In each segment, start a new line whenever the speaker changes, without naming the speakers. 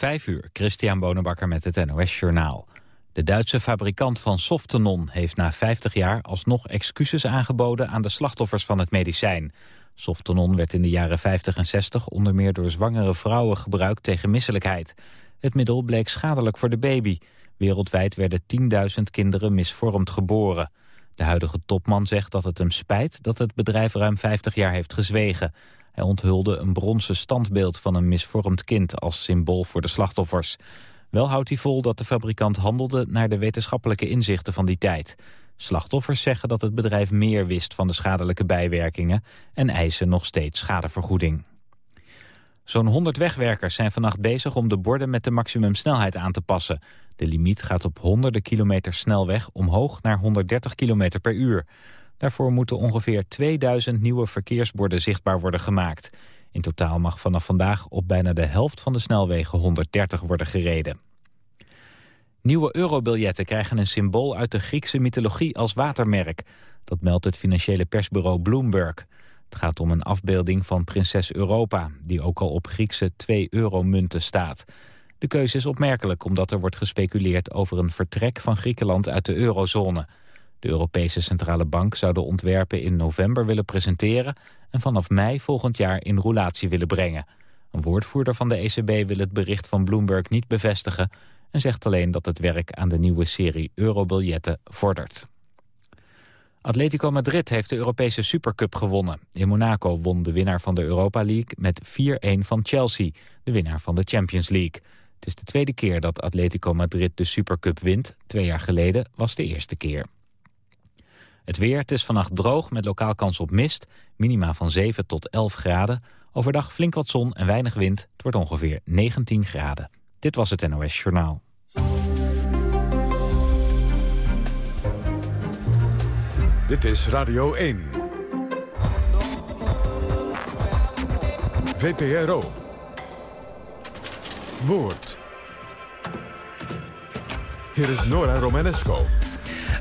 Vijf uur, Christian Bonenbakker met het NOS Journaal. De Duitse fabrikant van Softenon heeft na 50 jaar alsnog excuses aangeboden aan de slachtoffers van het medicijn. Softenon werd in de jaren 50 en 60 onder meer door zwangere vrouwen gebruikt tegen misselijkheid. Het middel bleek schadelijk voor de baby. Wereldwijd werden 10.000 kinderen misvormd geboren. De huidige topman zegt dat het hem spijt dat het bedrijf ruim 50 jaar heeft gezwegen. Hij onthulde een bronzen standbeeld van een misvormd kind als symbool voor de slachtoffers. Wel houdt hij vol dat de fabrikant handelde naar de wetenschappelijke inzichten van die tijd. Slachtoffers zeggen dat het bedrijf meer wist van de schadelijke bijwerkingen en eisen nog steeds schadevergoeding. Zo'n 100 wegwerkers zijn vannacht bezig om de borden met de maximumsnelheid aan te passen. De limiet gaat op honderden kilometer snelweg omhoog naar 130 kilometer per uur. Daarvoor moeten ongeveer 2000 nieuwe verkeersborden zichtbaar worden gemaakt. In totaal mag vanaf vandaag op bijna de helft van de snelwegen 130 worden gereden. Nieuwe eurobiljetten krijgen een symbool uit de Griekse mythologie als watermerk. Dat meldt het financiële persbureau Bloomberg. Het gaat om een afbeelding van prinses Europa... die ook al op Griekse 2-euro-munten staat. De keuze is opmerkelijk omdat er wordt gespeculeerd... over een vertrek van Griekenland uit de eurozone... De Europese Centrale Bank zou de ontwerpen in november willen presenteren... en vanaf mei volgend jaar in roulatie willen brengen. Een woordvoerder van de ECB wil het bericht van Bloomberg niet bevestigen... en zegt alleen dat het werk aan de nieuwe serie eurobiljetten vordert. Atletico Madrid heeft de Europese Supercup gewonnen. In Monaco won de winnaar van de Europa League met 4-1 van Chelsea, de winnaar van de Champions League. Het is de tweede keer dat Atletico Madrid de Supercup wint. Twee jaar geleden was de eerste keer. Het weer, het is vannacht droog met lokaal kans op mist. Minima van 7 tot 11 graden. Overdag flink wat zon en weinig wind. Het wordt ongeveer 19 graden. Dit was het NOS Journaal.
Dit is Radio 1. VPRO. Woord. Hier is Nora Romanesco.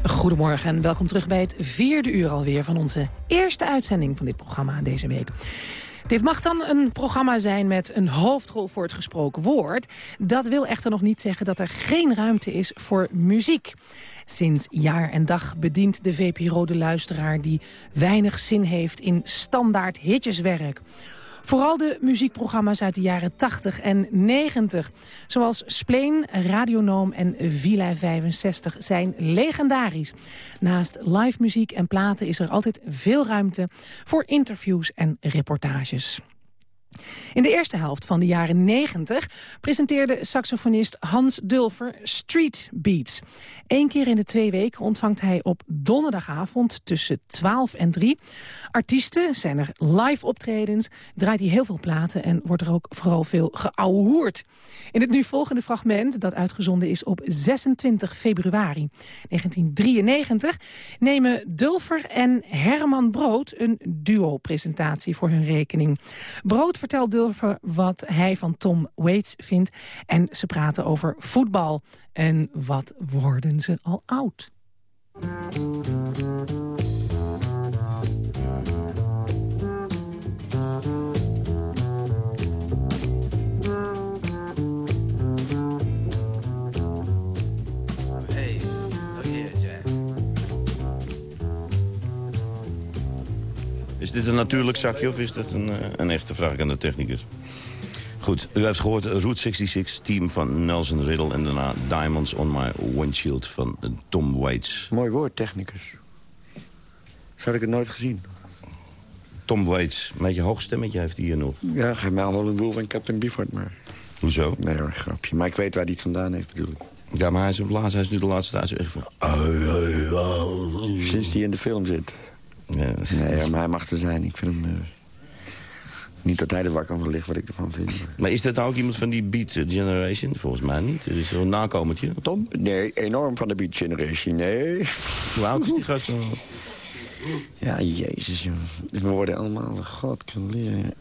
Goedemorgen en welkom terug bij het vierde uur alweer... van onze eerste uitzending van dit programma deze week. Dit mag dan een programma zijn met een hoofdrol voor het gesproken woord. Dat wil echter nog niet zeggen dat er geen ruimte is voor muziek. Sinds jaar en dag bedient de VPRO de luisteraar... die weinig zin heeft in standaard hitjeswerk... Vooral de muziekprogramma's uit de jaren 80 en 90. Zoals Spleen, Radionoom en Villa 65 zijn legendarisch. Naast live muziek en platen is er altijd veel ruimte voor interviews en reportages. In de eerste helft van de jaren 90 presenteerde saxofonist Hans Dulfer Street Beats. Eén keer in de twee weken ontvangt hij op donderdagavond tussen 12 en 3 artiesten. Zijn er live optredens, draait hij heel veel platen en wordt er ook vooral veel geouwehoerd. In het nu volgende fragment, dat uitgezonden is op 26 februari 1993... nemen Dulfer en Herman Brood een duo-presentatie voor hun rekening. Brood vertelt Dulfer wat hij van Tom Waits vindt... en ze praten over voetbal. En wat worden ze al oud?
Dit een natuurlijk zakje of is dat een, eh, een echte vraag aan de technicus? Goed, u heeft gehoord Route 66, team van Nelson Riddle... en daarna Diamonds on My Windshield van Tom Waits.
Mooi woord, technicus. Zo had ik het nooit gezien.
Tom Waits, een beetje hoog stemmetje heeft hij hier nog.
Ja, geef mij een doel van Captain Bifford, maar...
Hoezo?
Nee hoor, grapje. Maar ik weet waar hij het vandaan heeft, bedoel ik.
Ja, maar hij is, op laatst, hij is nu de laatste tijd echt van...
Sinds hij in de film zit.
Ja,
Nee, maar hij mag er zijn. Ik vind hem... eh, niet dat hij er wakker van ligt, wat ik ervan vind. maar-
is dat nou ook iemand van die Beat Generation? Volgens mij niet. Er is zo'n nakomertje.
Tom? Nee, enorm van de Beat Generation, nee.
Hoe oud is die gast nou?
Ja, jezus, joh. We worden allemaal, god kan leren.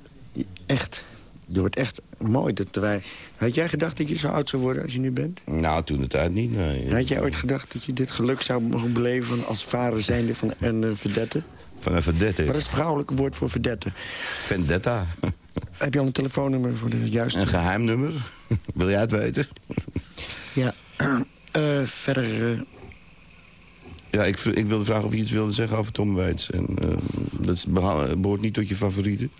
Echt. Je wordt echt mooi. Dat wij... Had jij gedacht dat je zo oud zou worden als je nu bent?
Nou, toen de tijd niet, nee.
Had jij ooit gedacht dat je dit geluk zou mogen beleven... als vader zijnde van een verdette?
Van een verdette.
Wat is het vrouwelijke woord voor verdette?
Vendetta.
Heb je al een telefoonnummer voor de juiste?
Een geheim nummer. Wil jij het weten?
Ja, uh, verder... Uh...
Ja, ik, ik wilde vragen of je iets wilde zeggen over Tom Waits. En, uh, dat behoort niet tot je favorieten.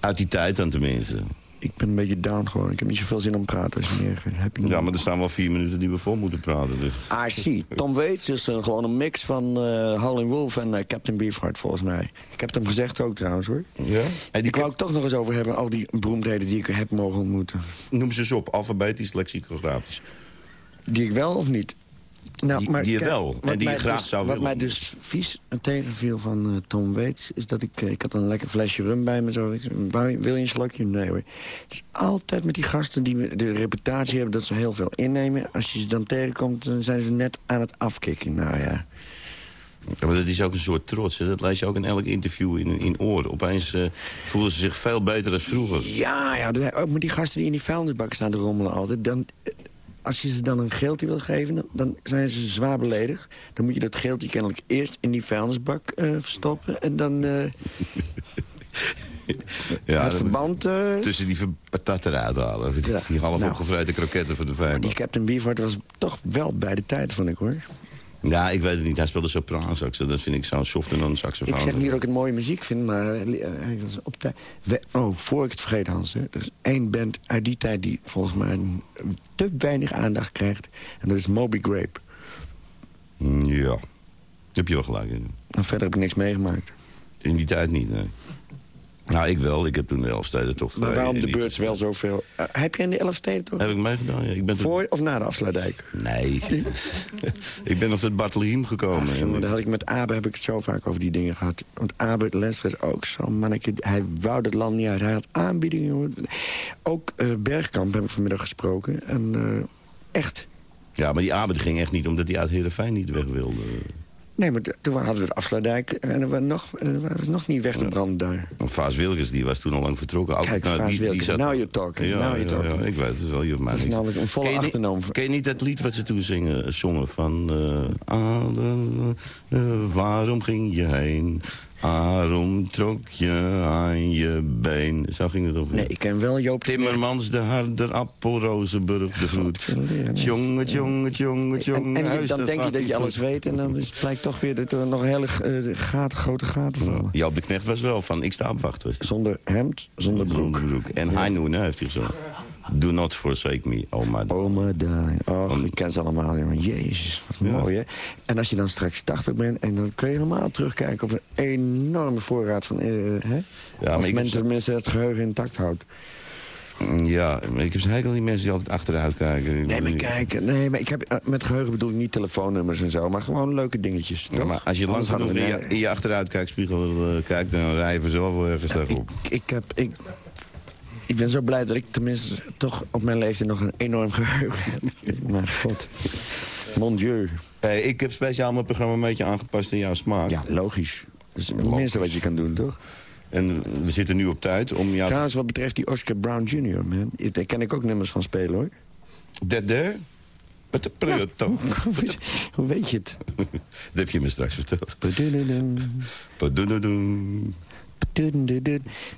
Uit die tijd dan tenminste
ik ben een beetje down gewoon. Ik heb niet zoveel zin om te praten. Als je meer, heb je
ja, maar er staan wel vier minuten die we vol moeten praten. Dus.
Ah, zie. Tom Waits is uh, gewoon een mix van uh, Howlin' Wolf en uh, Captain Beefheart, volgens mij. Ik heb het hem gezegd ook trouwens, hoor.
Ja?
En die ik wou ik toch nog eens over hebben, al die beroemdheden die ik heb mogen ontmoeten.
Noem ze eens op, alfabetisch, lexicografisch.
Die ik wel of niet?
Nou, die, maar, die je wel, en die je graag
dus,
zou
wat
willen.
Wat mij dus vies tegenviel van uh, Tom Waits... is dat ik... Uh, ik had een lekker flesje rum bij me. Zo. wil je een slokje? Nee hoor. Het is altijd met die gasten die de reputatie hebben... dat ze heel veel innemen. Als je ze dan tegenkomt, dan zijn ze net aan het afkicken. Nou ja...
Ja, maar dat is ook een soort trots. Hè? Dat lees je ook in elk interview in, in oor. Opeens uh, voelen ze zich veel beter dan vroeger.
Ja, ja, ook met die gasten die in die vuilnisbak staan te rommelen altijd. Dan, als je ze dan een geeltje wil geven, dan zijn ze zwaar beledigd. Dan moet je dat geeltje kennelijk eerst in die vuilnisbak uh, verstoppen. En dan... Uh, ja, het verband... Uh...
Tussen die patat eruit halen. Die, ja. die half nou, opgevreten kroketten van de vijand.
Die Captain Beefheart was toch wel bij de tijd, vond ik hoor.
Ja, ik weet het niet. Hij speelde sopraansax. Dat vind ik zo softer dan een saxofoon.
Ik zeg niet dat ik het mooie muziek vind, maar hij was op tijd. Oh, voor ik het vergeet, Hans. Hè. Er is één band uit die tijd die volgens mij te weinig aandacht krijgt. En dat is Moby Grape.
Mm, ja, heb je wel gelijk in.
En verder heb ik niks meegemaakt.
In die tijd niet, nee. Nou, ik wel. Ik heb toen de Elfsteden toch
Maar waarom de beurts wel zoveel? Uh, heb je in de Elfsteden toch?
Heb ik meegedaan, ja. Ik ben
Voor of na de Afsluitdijk?
Nee. ik ben op het Bartoliem gekomen. Ach,
jongen, had ik met Abe heb ik het zo vaak over die dingen gehad. Want Abe Les was ook zo'n manneke. Hij wou het land niet uit. Hij had aanbiedingen. Ook uh, Bergkamp heb ik vanmiddag gesproken. En uh, echt.
Ja, maar die Abe ging echt niet omdat hij uit Heerenveen niet weg wilde.
Nee, maar toen hadden we de afsluitdijk en we nog, we was nog niet weg te branden daar.
Vaas Wilkes die was toen al lang vertrokken.
Kijk, nou, die, die zat... now you're talking.
Ja,
now you're talking.
Ja, ik weet het wel. Je
dat is namelijk een volle achternaam.
Ken je niet dat lied wat ze toen zingen, zongen van... Uh, uh, waarom ging je heen? Waarom trok je aan je been? Zo ging het op.
Nee, ik ken wel Joop
Timmermans, de harder, Appel, Rozenburg, de vroet. Tjonge, tjonge, tjonge, tjonge.
En, en dan denk je dat je alles weet en dan is, blijkt toch weer dat er nog hele uh, gaten, grote gaten vallen.
Joop de Knecht was wel van, ik sta op.
Zonder hemd, zonder broek. Zonder broek.
En ja. Heinoen heeft hij zo. Do not forsake me, oh my
darling. Oh. Oh, ik ken ze allemaal, jongen. Jezus, wat ja. mooi, hè? En als je dan straks 80 bent... en dan kun je helemaal terugkijken op een enorme voorraad van... Uh, hè? Ja, als mensen tenminste het geheugen intact houdt.
Ja, maar ik heb eigenlijk die mensen die altijd achteruit kijken.
Nee, maar kijk, nee, maar ik heb, met geheugen bedoel ik niet telefoonnummers en zo... maar gewoon leuke dingetjes,
ja, maar als je lang genoeg in je, in je achteruitkijkspiegel uh, kijkt... dan rij je vanzelf wel ergens ja, op.
Ik, ik, heb... Ik, ik ben zo blij dat ik tenminste toch op mijn leeftijd nog een enorm geheugen heb. mijn god. Mon dieu.
Hey, ik heb speciaal mijn programma een beetje aangepast in jouw smaak.
Ja, logisch. Dat is het minste wat je kan doen, toch?
En we zitten nu op tijd om jou...
Trouwens, wat betreft die Oscar Brown Jr., man. Daar ken ik ook nummers van spelen, hoor.
Dat there? Met de preto.
Hoe weet je het?
dat heb je me straks verteld.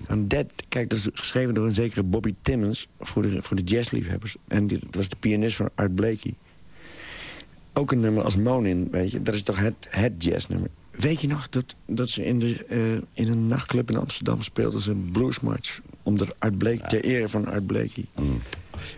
En dat, kijk, dat is geschreven door een zekere Bobby Timmons... voor de, voor de jazzliefhebbers. En dat was de pianist van Art Blakey. Ook een nummer als Monin, weet je. Dat is toch het, het jazznummer. Weet je nog dat, dat ze in, de, uh, in een nachtclub in Amsterdam speelden... ze een bluesmarch onder Art Blakey, ja. ter ere van Art Blakey. Mm.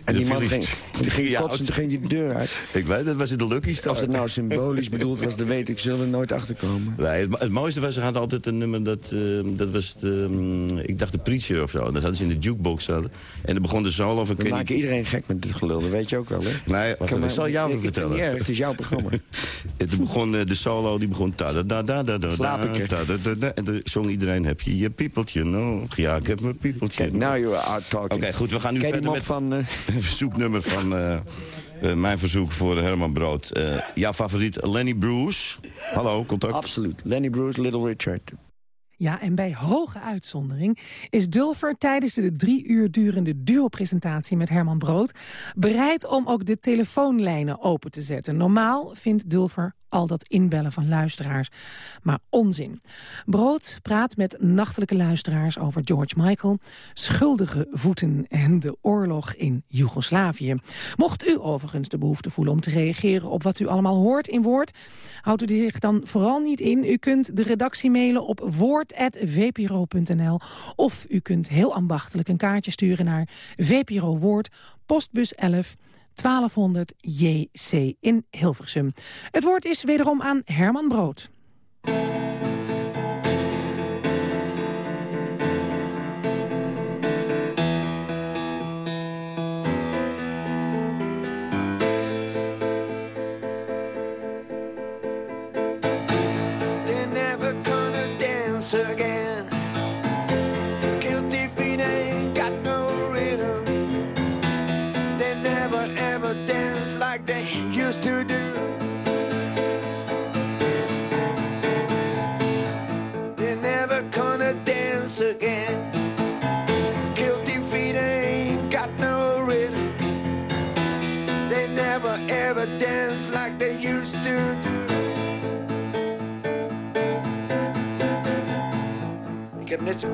En die man ging, die ging ja, ging die de deur uit.
Ik weet, dat was in de Lucky Star.
Of het nou symbolisch bedoeld was, dat weet ik. Zullen er nooit achterkomen.
Nee, het, het, mooiste was, ze hadden altijd een nummer, dat, uh, dat was, de, um, ik dacht de Preacher of zo. Dat hadden ze in de jukebox. Hadden. En dan begon de solo van...
We maken iedereen gek met dit gelul, dat weet je ook wel, hè?
Nee, wacht, ik, zal jou ik, vertellen.
Het, het is jouw programma.
het begon, uh, de solo die begon... Ta -da -da -da -da -da,
Slaap ik
ta -da -da -da, En dan zong iedereen, heb je je piepeltje nog? Ja, ik heb mijn piepeltje
Kijk, now you are talking.
Oké, okay, goed, we gaan nu verder met...
van... Uh...
verzoeknummer van uh, uh, mijn verzoek voor Herman Brood. Uh, jouw favoriet Lenny Bruce. Hallo, contact.
Absoluut. Lenny Bruce, Little Richard.
Ja, en bij hoge uitzondering is Dulfer tijdens de drie uur durende duo-presentatie met Herman Brood bereid om ook de telefoonlijnen open te zetten. Normaal vindt Dulfer al dat inbellen van luisteraars. Maar onzin. Brood praat met nachtelijke luisteraars over George Michael... schuldige voeten en de oorlog in Joegoslavië. Mocht u overigens de behoefte voelen om te reageren... op wat u allemaal hoort in Woord... houdt u zich dan vooral niet in. U kunt de redactie mailen op woord.vpro.nl... of u kunt heel ambachtelijk een kaartje sturen naar VPRO Woord... postbus 11 1200 JC in Hilversum. Het woord is wederom aan Herman Brood.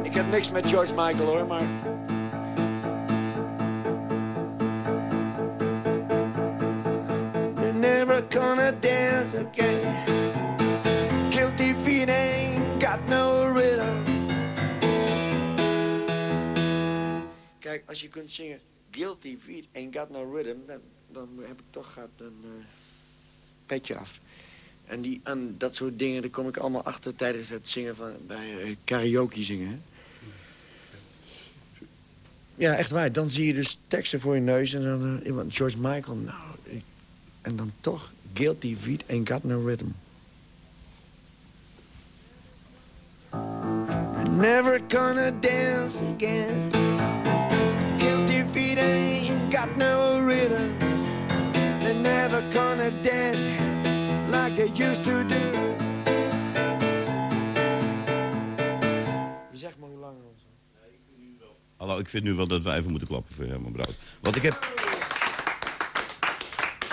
Ik heb niks met George Michael hoor, maar... Never gonna dance again. Guilty feet ain't got no rhythm. Kijk, als je kunt zingen... Guilty feet ain't got no rhythm... dan, dan heb ik toch gaat een eh, petje af. En, die, en dat soort dingen, daar kom ik allemaal achter tijdens het zingen van, bij eh, karaoke zingen. Hè? Ja, echt waar. Dan zie je dus teksten voor je neus en dan uh, iemand, George Michael. Nou, en dan toch, guilty feet ain't got no rhythm. I'm never gonna dance again. Guilty feet ain't got no rhythm. They're never gonna dance like they used to do. Zeg maar hoe lang.
Hallo, ik vind nu wel dat wij even moeten klappen voor Herman Brood. Want ik heb...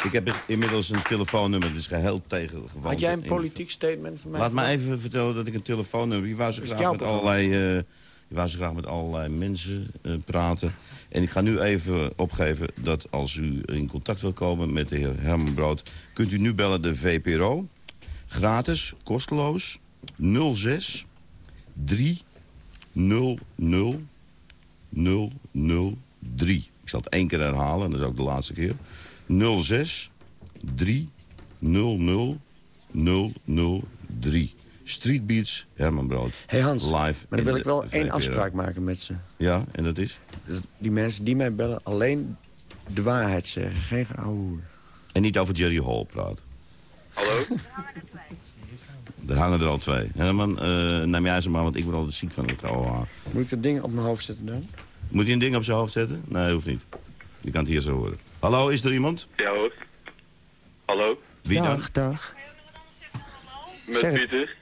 Ik heb inmiddels een telefoonnummer, dat is geheel tegengevallen.
Had jij een politiek statement van mij?
Laat me even vertellen dat ik een telefoonnummer... Je wou zo graag met allerlei, eh, je wou zo graag met allerlei mensen eh, praten. En ik ga nu even opgeven dat als u in contact wil komen met de heer Hermenbrood, kunt u nu bellen de VPRO. Gratis, kosteloos, 06 3 0 Ik zal het één keer herhalen, en dat is ook de laatste keer. 06 3 0 Streetbeats, Herman Brood.
Hey Hans,
live
maar dan wil ik wel één afspraak maken met ze.
Ja, en dat is?
Die mensen die mij bellen alleen de waarheid zeggen. Geen geouwe
En niet over Jerry Hall praten.
Hallo?
Er hangen er al twee. Herman, uh, neem jij ze maar, want ik word al ziek van het oude
Moet ik dat ding op mijn hoofd zetten dan?
Moet je een ding op zijn hoofd zetten? Nee, hoeft niet. Je kan het hier zo horen. Hallo, is er iemand?
Ja hoor. Hallo?
Wie dag, dan?
Dag,
Met Pieter.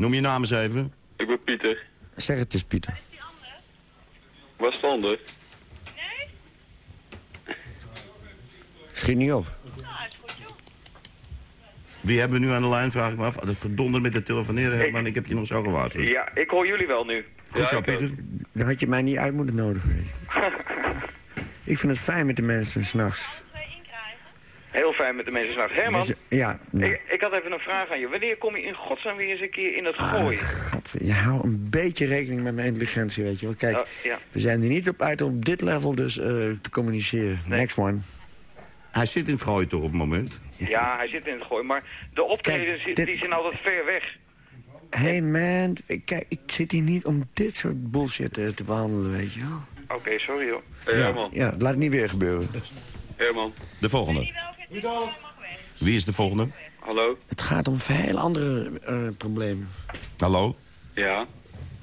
Noem je naam eens even.
Ik ben Pieter.
Zeg het eens, Pieter.
Waar stond er?
Schiet niet op.
Wie hebben we nu aan de lijn, vraag ik me af. Dat verdonder met de telefoneren, Herman. Ik heb je nog zo gewaarschuwd.
Ja, ik hoor jullie wel nu.
Goed zo,
Ja, ik.
Pieter.
Dan had je mij niet uit moeten nodigen. ik vind het fijn met de mensen s'nachts.
Heel fijn met de mensen s'nachts. Herman,
Ja, nou,
ik, ik had even een vraag aan je. Wanneer kom je in godsnaam weer eens een keer in het gooien?
gadver- je houdt een beetje rekening met mijn intelligentie, weet je wel. Kijk,
Oh, ja.
we zijn er niet op uit om op dit level dus eh, te communiceren.
Nee.
Next one.
Hij zit in het gooien toch op het moment?
Ja, hij zit in het gooien. Maar de optredens
Kijk, dit-
die zijn altijd ver weg.
Hey man, ik- kijk, ik zit hier niet om dit soort bullshit eh, te behandelen, weet je wel.
Oké, sorry joh.
Hey,
Ja,
Herman.
ja, laat het niet weer gebeuren.
Herman.
De volgende. Wie is de volgende?
Hallo?
Het gaat om veel andere eh, problemen.
Hallo?
Ja,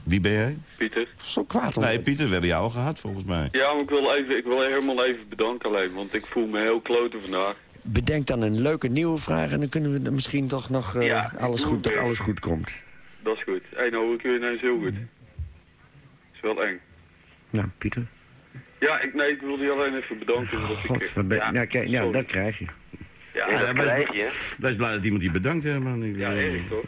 Wie ben jij?
Pieter.
Zo kwaad om.
Nee, Pieter, we hebben jou al gehad, volgens mij.
Ja, maar ik wil, even, ik wil Herman even bedanken alleen, want ik voel me heel kloten vandaag.
Bedenk dan een leuke nieuwe vraag en dan kunnen we misschien toch nog eh,
Ja,
alles goed, dat
het.
alles goed komt.
Dat is goed. Hé, hey, nou hoor ik je ineens heel goed. is wel eng.
Nou, Pieter.
Ja, ik, nee, ik wilde je alleen even bedanken. ik,
wat ben... ja, kijk, ja,
sorry.
dat krijg je.
Ja,
Nee, dat krijg je.
wees blij dat iemand je bedankt, Herman. Ik-
Ja, toch?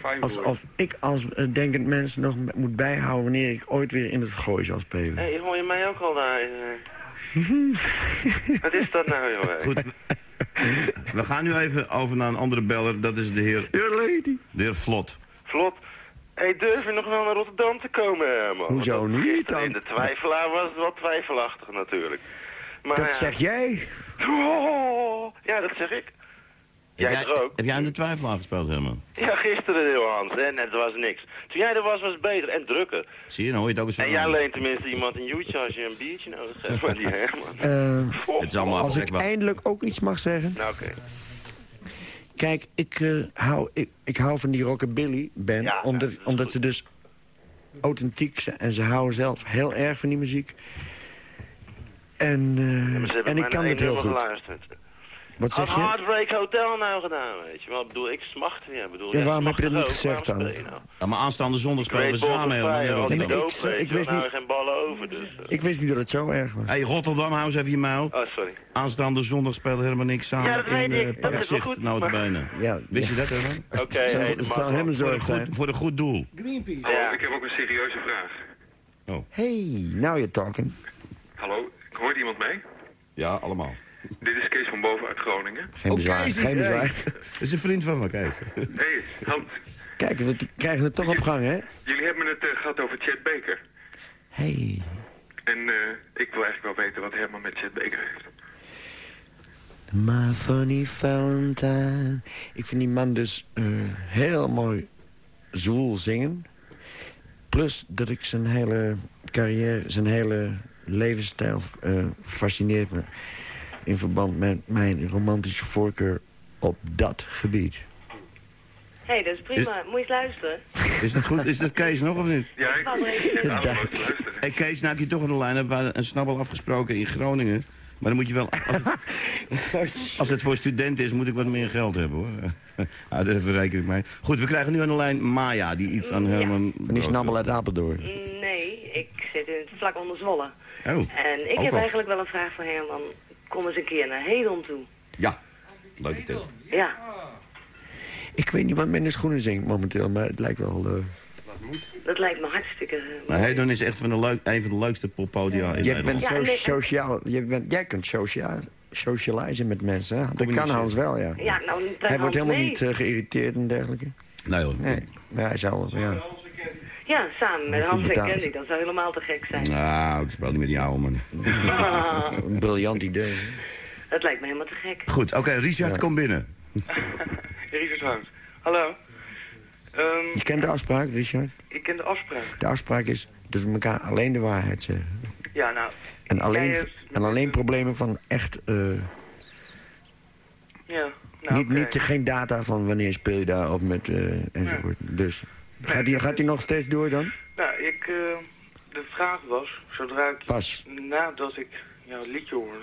Fijn voor je.
Alsof ik als eh, denkend mens nog moet bijhouden... wanneer ik ooit weer in het gooi zal spelen.
Hé, hoor je mij ook al daar? eh? Wat is dat nou, jongen?
Goed. We gaan nu even over naar een andere beller. Dat is de heer,
lady.
de heer Vlot.
Vlot. Hey, durf je nog wel naar Rotterdam te komen, man?
Hoezo niet dan?
In de twijfelaar was het wat twijfelachtig natuurlijk. Maar,
Dat
ja.
zeg jij?
Oh, ja, dat zeg ik. Jij
heb,
er ook?
heb jij in de twijfel aangespeeld, Herman?
Ja, gisteren heel Hans, hè, net was niks. Toen jij er was, was het beter en drukker.
Zie je, nou hoor je het ook eens
En jij leent tenminste iemand een joetje als je een biertje nodig hebt. Maar die Herman.
Eh,
Het is allemaal
als ik eindelijk ook iets mag zeggen.
Nou, oké.
Kijk, ik, eh, hou, ik, ik hou van die rockabilly band.
Ja,
omdat,
ja,
omdat ze dus authentiek zijn. En ze houden zelf heel erg van die muziek. En, eh, en ik kan het heel goed.
geluisterd.
Wat zeg je?
Heartbreak Hotel nou gedaan, weet je wel? Ik bedoel, ik smacht weer. Ik Bedoel,
Ja, waarom heb je dat niet gezegd dan?
nou?
Ja, maar aanstaande zondag spelen we samen,
of
Herman.
Fire,
in
al die
Ja, maar
Rotterdam.
ik-
weet
ik wist niet-
geen ballen over, dus... eh.
Ik wist niet dat het zo erg was.
Hey, Rotterdam, hou eens even je muil.
Oh, sorry.
Aanstaande zondag spelen Herman en ik samen
Ja, dat
in
weet ik.
uh,
Dat is wel
Parkzicht,
goed,
nou
maar-
benen.
Ja,
Wist je dat, Herman?
Oké,
Het het
dat
zou hem
Voor
zorg
een,
zijn.
goed, voor een goed doel.
Ja.
Ik heb ook een serieuze vraag.
Hey, now you're talking.
Hallo, hoort iemand mee?
Ja, allemaal.
Dit is Kees van Boven uit Groningen.
Geen bezwaar,
Kees,
geen
hey.
bezwaar.
Dat is een vriend van me, Kees.
Hé, hey, Hans,
Kijk, we krijgen het toch op gang, hè?
jullie hebben het eh, gehad over Chet Baker.
Hey.
En eh, ik wil eigenlijk wel weten wat Herman met Chet Baker heeft.
My funny Valentine. Ik vind die man dus eh, heel mooi zwoel zingen. Plus dat ik zijn hele carrière, zijn hele levensstijl eh, fascineert me. In verband met mijn romantische voorkeur op dat gebied.
Hé, hey, dat is prima. Moet je eens luisteren.
Is dat goed? Is dat Kees nog of niet?
Ja, ik ik luisteren.
Hey Kees, nou heb je toch aan de lijn. Hebben we een snabbel afgesproken in Groningen. Maar dan moet je wel... Als, als het voor studenten is, moet ik wat meer geld hebben, hoor. ah, daar even rekening mee. Goed, we krijgen nu aan de lijn Maya, die iets aan
Ja.
Herman...
Van die snabbel uit Apeldoorn.
Nee, ik zit in het vlak onder Zwolle.
Oh,
En ik heb
al.
eigenlijk wel een vraag voor Herman. Kom eens een keer naar Hedon toe.
Ja, leuke tip.
Ja,
Ik weet niet wat men in de schoenen zingt momenteel, maar het lijkt wel... eh,
dat lijkt me hartstikke... eh,
Maar Hedon is echt van de leuk, een van de leukste poppodia in
jij,
Nederland.
bent
Ja,
zo
nee,
sociaal, jij, bent, jij kunt sociaal, socializen met mensen, hè? Dat kan. Hans wel, ja.
Ja, nou,
Hij wordt helemaal
mee.
niet eh, geïrriteerd en dergelijke.
Nee hoor.
Nee, maar hij zou... Ja.
Ja, samen met Hans en. Candy. Dat zou helemaal te gek zijn.
Nou, ik speel niet met die oude man.
Ah,
Een briljant idee.
dat lijkt me helemaal te gek.
Goed, oké, Richard,
Ja.
kom binnen.
Richard Hout. Hallo. Ehm,
Je kent de afspraak, Richard?
ik ken de afspraak.
De afspraak is dat we elkaar alleen de waarheid zeggen.
Ja, nou...
En alleen, en alleen problemen van echt... eh,
Ja, nou,
niet, niet, geen data van wanneer speel je daar of met eh, enzovoort. Dus gaat hij gaat nog steeds door dan?
Nou, ik... eh, de vraag was, zodra ik...
Pas.
Nadat ik jouw liedje hoorde...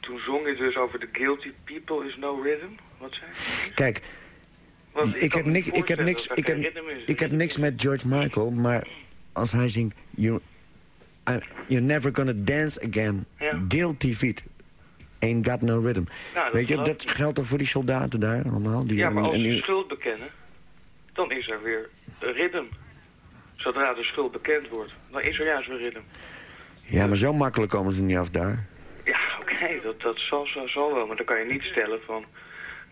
Toen zong je dus over The Guilty People is No Rhythm. Wat zei je?
Kijk, ik heb, niks, ik, heb niks, ik, heb, ik heb niks met George Michael, maar als hij zingt... You, I- you're never gonna dance again.
Ja.
Guilty feet. Ain't got no rhythm.
Nou,
Weet je, dat geldt toch voor die soldaten daar allemaal? Die,
Ja, maar als ze schuld bekennen, dan is er weer een ritme. Zodra de schuld bekend wordt, dan is er juist weer ritme.
ja, maar zo makkelijk komen ze niet af daar.
Ja, oké, dat, dat zal, zal, zal wel. Maar dan kan je niet stellen van...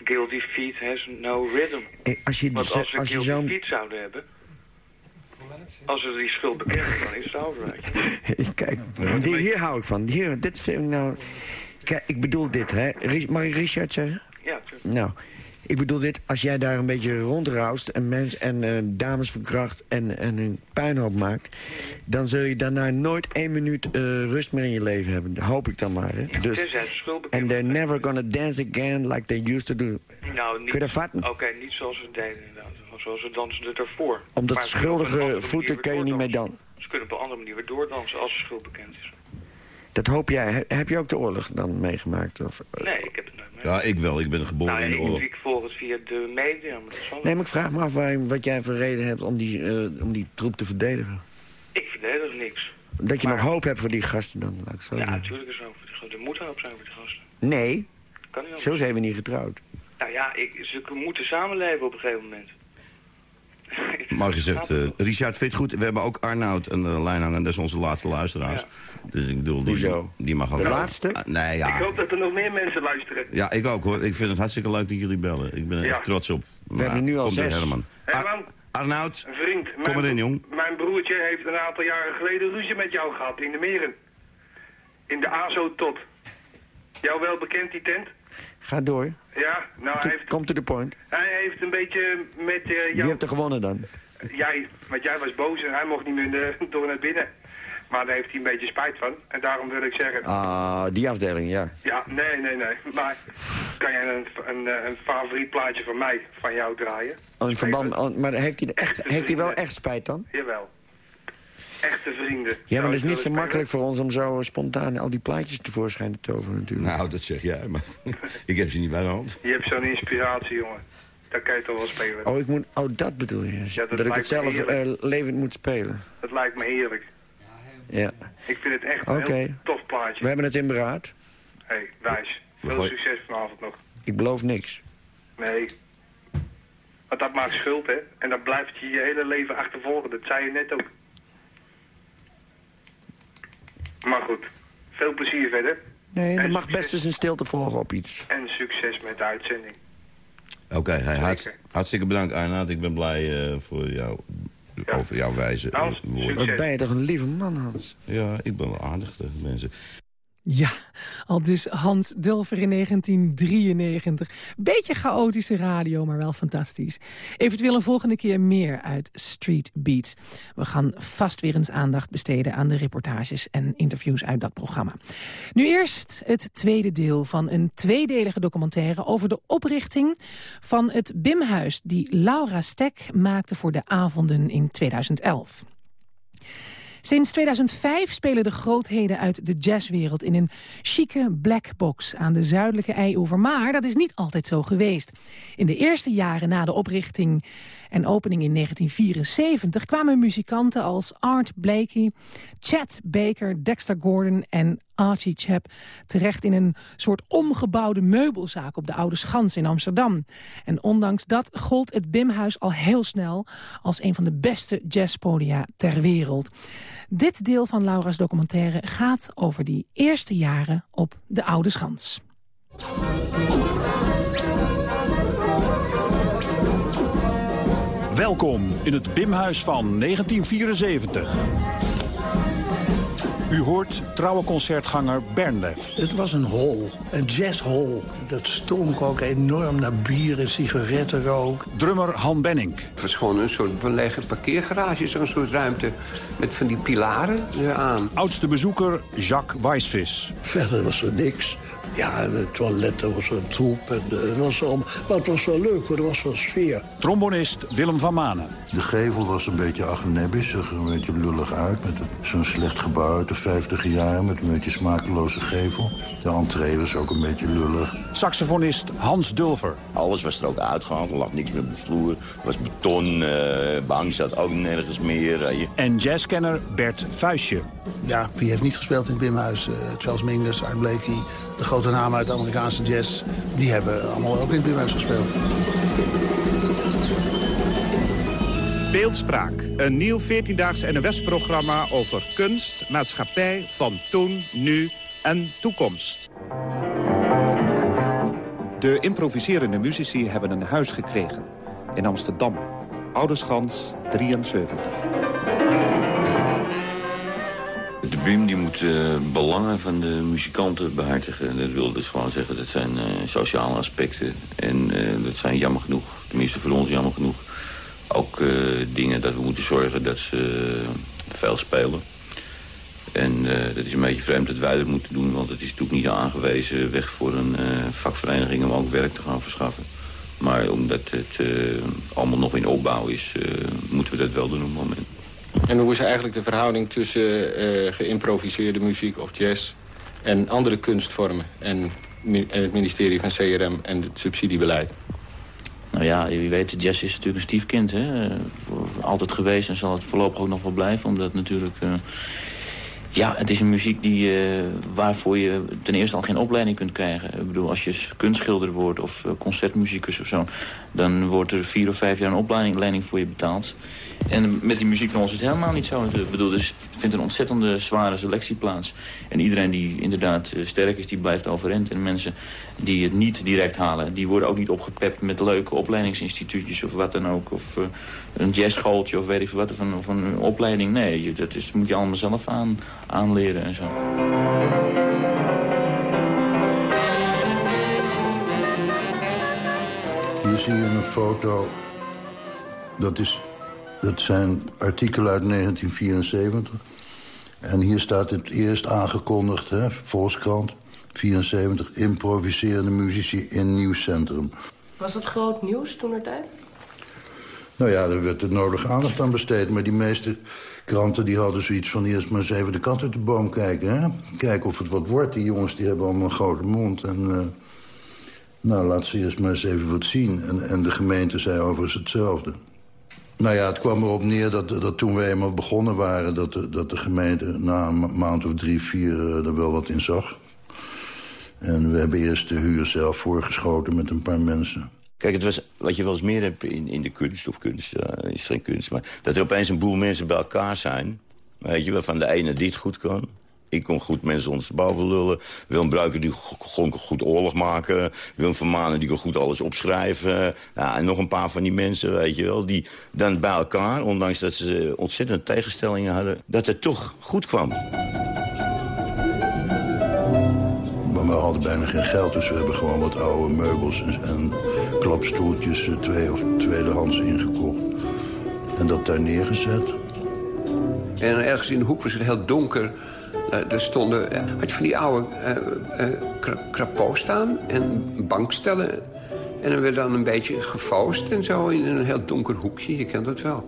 Guilty feet has no rhythm.
Eh, Als je,
Want als ze
als je
guilty
zo'n...
feet zouden hebben... Als ze die schuld bekennen, dan is het over, weet je.
Kijk, die, hier hou ik van. Hier, dit vind ik nou... Kijk, ik bedoel dit, hè. Mag ik Richard zeggen?
Ja, tuurlijk.
Nou, ik bedoel dit, als jij daar een beetje rondroust... en, mens, en eh, dames verkracht en, en een puinhoop maakt... dan zul je daarna nooit één minuut eh, rust meer in je leven hebben. Dat hoop ik dan maar, hè. Dus,
ze
and they're never gonna dance again like they used to do.
Nou, niet,
Kun je dat vatten?
Oké, niet zoals ze deden inderdaad. Zoals ze dansen het ervoor.
Omdat
Maar ze
schuldige voeten kan je niet mee
doordansen.
dan.
Ze kunnen op een andere manier weer doordansen als de schuld bekend is.
Dat hoop jij. He- Heb je ook de oorlog dan meegemaakt? Of?
Nee, ik heb het nooit mee.
Ja, ik wel. Ik ben geboren
nou,
in de
ik,
oorlog.
ik volg het via de media, maar dat zal
Nee, maar ik vraag me af waar, wat jij voor reden hebt om die, eh, om die troep te verdedigen.
Ik verdedig niks.
Dat je
Maar-
nog hoop hebt voor die gasten dan, laat ik zo
Ja, natuurlijk is over. Er moet hoop zijn voor die gasten.
Nee,
Kan niet
Zo zijn we niet getrouwd.
Nou ja, ik, ze moeten samenleven op een gegeven moment.
Mooi gezegd. eh, Richard, vind je het goed? We hebben ook Arnoud aan de lijn hangen. Dat is onze laatste luisteraars. Dus ik bedoel, die,
Hoezo?
die mag ook...
De laatste?
Ah, nee,
Ik
ja.
hoop dat er nog meer mensen luisteren.
Ja, ik ook hoor. Ik vind het hartstikke leuk dat jullie bellen. Ik ben er
Ja.
echt trots op.
We hebben nu al zes.
Herman. Ar-
Herman,
Arnoud,
een vriend.
kom erin, jong.
Mijn broertje heeft een aantal jaren geleden ruzie met jou gehad in de meren. In de ASO tot. Jou wel bekend, die tent?
Ga door.
Ja, nou hij heeft,
Kom to the point.
hij heeft een beetje met eh,
Wie
jou...
hebt er gewonnen dan?
Jij, want jij was boos en hij mocht niet meer de- door naar binnen. Maar daar heeft hij een beetje spijt van. En daarom wil ik zeggen...
Ah, die afdeling, ja.
Ja, nee, nee, nee. Maar kan jij een, een, eh, een favoriet plaatje van mij, van jou draaien?
Oh, in verband, oh, maar heeft hij, echt, heeft hij wel echt spijt dan?
Jawel. Echte vrienden.
Ja, maar dat is niet zo makkelijk voor ons om zo spontaan al die plaatjes tevoorschijn te toveren natuurlijk.
Nou, dat zeg jij, maar ik heb ze niet bij de hand.
Je hebt zo'n inspiratie, jongen. Daar kan je toch wel spelen.
Oh, ik moet, oh, dat bedoel je.
Ja, dat
dat ik het zelf eh, levend moet spelen.
Dat lijkt me heerlijk.
Ja.
Ik vind het echt een heel tof plaatje.
We hebben het in beraad.
Hé, hey, wijs. Veel
gooi-
succes vanavond nog.
Ik beloof niks.
Nee. Want dat maakt schuld, hè. En dat blijft je je hele leven achtervolgen. Dat zei je net ook. Maar goed. Veel plezier verder.
Nee, er mag best eens een stilte volgen op iets.
En succes met de uitzending.
Oké, hey, hartst-
Zeker.
hartstikke bedankt Arnoud. Ik ben blij eh, voor jou,
Ja.
over jouw wijze
Hans,
woorden.
Wat ben je toch een lieve man, Hans.
Ja, ik ben wel aardig tegen mensen.
Ja, al dus Hans Dulfer in 1993. Beetje chaotische radio, maar wel fantastisch. Eventueel een volgende keer meer uit Street Beats. We gaan vast weer eens aandacht besteden aan de reportages en interviews uit dat programma. Nu eerst het tweede deel van een tweedelige documentaire... over de oprichting van het Bimhuis... die Laura Stek maakte voor de avonden in 2011. Sinds 2005 spelen de grootheden uit de jazzwereld in een chique black box aan de zuidelijke eioever. Maar dat is niet altijd zo geweest. In de eerste jaren na de oprichting en opening in 1974 kwamen muzikanten als Art Blakey, Chet Baker, Dexter Gordon en Archie Chap terecht in een soort omgebouwde meubelzaak op de Oude Schans in Amsterdam. En ondanks dat gold het Bimhuis al heel snel als een van de beste jazzpodia ter wereld. Dit deel van Laura's documentaire gaat over die eerste jaren op de Oude Schans.
Welkom in het Bimhuis van 1974. U hoort trouwe concertganger Bernlef.
Het was een hol, een jazzhol. Dat stonk ook enorm naar bier en sigarettenrook.
Drummer Han Benning.
Het was gewoon een soort belegde parkeergarage, zo'n soort ruimte met van die pilaren eraan.
Oudste bezoeker Jacques Weisvis.
Verder was er niks. Ja, de toiletten was een troep. En, het was allemaal, maar het was wel leuk, er was wel sfeer.
Trombonist Willem van Manen.
De gevel was een beetje agnebisch, zag er een beetje lullig uit. Met zo'n slecht gebouw uit de 50 jaar, met een beetje smakeloze gevel. De entree was ook een beetje lullig.
Saxofonist Hans Dulver.
Alles was er ook uitgehaald, er lag niks meer op de vloer. Er was beton, eh bank zat ook nergens meer.
En jazzkenner Bert Vuistje.
Ja, wie heeft niet gespeeld in het Bimhuis? Eh, Charles Mingus, Art Blakey, de grote namen uit de Amerikaanse jazz... die hebben allemaal ook in het Bimhuis gespeeld.
Beeldspraak, een nieuw 14-daags NOS-programma over kunst, maatschappij van toen, nu en toekomst.
De improviserende muzici hebben een huis gekregen in Amsterdam. Oudeschans 73.
De BIM die moet eh, belangen van de muzikanten behartigen. Dat wil dus gewoon zeggen, dat zijn eh, sociale aspecten. En eh, dat zijn jammer genoeg, tenminste voor ons jammer genoeg... ook eh, dingen dat we moeten zorgen dat ze eh, veel spelen. En eh, dat is een beetje vreemd dat wij dat moeten doen... want het is natuurlijk niet aangewezen weg voor een vakvereniging... om ook werk te gaan verschaffen. Maar omdat het allemaal nog in opbouw is... moeten we dat wel doen op het moment.
En hoe is eigenlijk de verhouding tussen eh, geïmproviseerde muziek of jazz... en andere kunstvormen en, en het ministerie van CRM en het subsidiebeleid?
Nou ja, je weet, jazz is natuurlijk een stiefkind. Hè? Eh, Altijd geweest en zal het voorlopig ook nog wel blijven. Omdat natuurlijk... eh, Ja, het is een muziek die, uh, waarvoor je ten eerste al geen opleiding kunt krijgen. Ik bedoel, als je kunstschilder wordt of uh, concertmuzikus of zo... dan wordt er vier of vijf jaar een opleiding voor je betaald. En met die muziek van ons is het helemaal niet zo. Ik bedoel, dus het vindt een ontzettende zware selectie plaats. En iedereen die inderdaad sterk is, die blijft overeind. En mensen die het niet direct halen, die worden ook niet opgepept... met leuke opleidingsinstituutjes of wat dan ook. Of een jazzschooltje of weet ik wat. Of een, of een opleiding. Nee, dat is, moet je allemaal zelf aan aanleren en zo.
Hier zie je een foto. Dat, is, dat zijn artikelen uit 1974. En hier staat het eerst aangekondigd, hè, Volkskrant, 74, improviserende muzici in nieuwscentrum.
Was dat groot nieuws toen er tijd?
Nou ja, er werd er nodig aandacht aan besteed. Maar die meeste kranten die hadden zoiets van... eerst maar eens even de kat uit de boom kijken. Hè? Kijken of het wat wordt. Die jongens die hebben allemaal een grote mond. En, uh, nou, laat ze eerst maar eens even wat zien. En, en de gemeente zei overigens hetzelfde. Nou ja, het kwam erop neer dat, dat toen we eenmaal begonnen waren... dat de, dat de gemeente na een maand of drie, vier uh, er wel wat in zag. En we hebben eerst de huur zelf voorgeschoten met een paar mensen.
Kijk, het was wat je wel eens meer hebt in, in de kunst, of kunst, is geen kunst... maar dat er opeens een boel mensen bij elkaar zijn... weet je, waarvan de ene dit goed kan... Ik kon goed mensen ondersteboven lullen. Willem Bruiker die gewoon goed oorlog maken. Willem Vermanen die goed alles opschrijven. Ja, en nog een paar van die mensen, weet je wel... die dan bij elkaar, ondanks dat ze ontzettend tegenstellingen hadden... dat het toch goed kwam.
Maar we hadden bijna geen geld, dus we hebben gewoon wat oude meubels... en klapstoeltjes, twee of tweedehands ingekocht. En dat daar neergezet.
En ergens in de hoek was het heel donker. Uh, er stonden, uh, had je van die oude uh, krapoos staan en bankstellen. En dan werd dan een beetje gefoost en zo in een heel donker hoekje. Je kent dat wel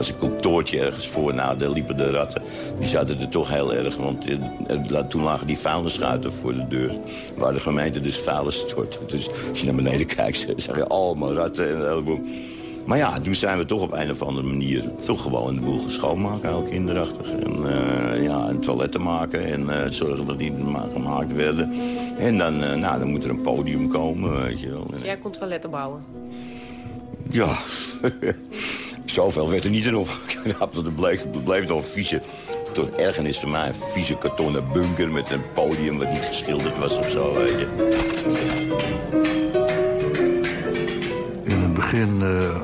was een kantoortje ergens voor. Nou, daar liepen de ratten. Die zaten er toch heel erg. Want toen lagen die vuilnisschuiten voor de deur. Waar de gemeente dus vuilnis stort. Dus als je naar beneden kijkt, zag je allemaal ratten en een heleboel. Maar ja, toen zijn we toch op een of andere manier... toch gewoon de boel schoonmaken, heel kinderachtig. En, uh, ja, en toiletten maken en uh, zorgen dat die gemaakt werden. En dan, uh, nou, dan moet er een podium komen, weet je wel.
Jij kon toiletten bouwen?
Ja, Zoveel werd er niet in opgeknapt. Het bleef, bleef een vieze, tot ergernis van mij, een vieze kartonnen bunker... met een podium wat niet geschilderd was of zo, weet je.
In het begin uh,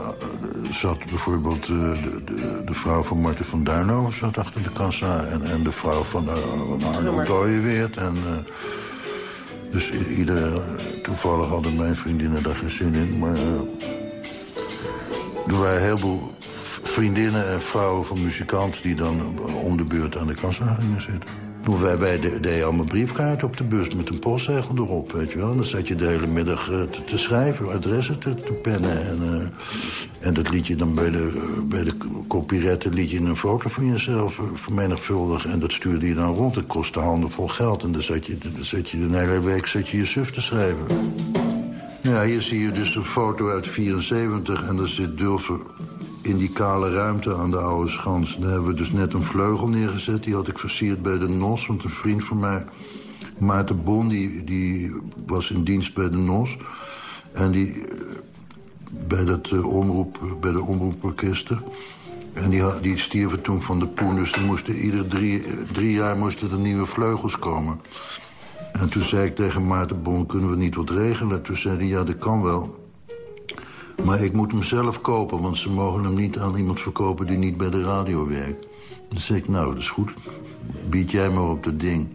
zat bijvoorbeeld uh, de, de, de, vrouw van Marten van Duinhoven zat achter de kassa... en, en de vrouw van uh, Arno Dooyeweert. En, dus ieder, toevallig hadden mijn vriendinnen daar geen zin in, maar... er waren een heleboel vriendinnen en vrouwen van muzikanten... die dan om de beurt aan de kassa gingen zitten. Wij, wij deden allemaal briefkaarten op de bus met een postzegel erop, weet je wel. dan zat je de hele middag uh, te, te, schrijven, adressen te, pennen. En, uh, en dat liet je dan bij de, bij de copyretten liet je een foto van jezelf vermenigvuldigen. En dat stuurde je dan rond. Het kostte handen vol geld. En dan zat je, dan je de hele week zat je, je suf te schrijven. Ja, hier zie je dus een foto uit 74 en daar zit Dulfer in die kale ruimte aan de oude schans. Daar hebben we dus net een vleugel neergezet. Die had ik versierd bij de NOS, want een vriend van mij... Maarten Bon, die, die was in dienst bij de NOS. En die bij, dat, omroep, bij de omroeporkesten. En die, die stierven toen van de poen. Dus er moesten ieder drie, drie jaar moesten er nieuwe vleugels komen. En toen zei ik tegen Maarten Bon, kunnen we niet wat regelen? Toen zei hij, ja, dat kan wel. Maar ik moet hem zelf kopen, want ze mogen hem niet aan iemand verkopen... die niet bij de radio werkt. Dan zei ik, nou, dat is goed. Bied jij maar op dat ding.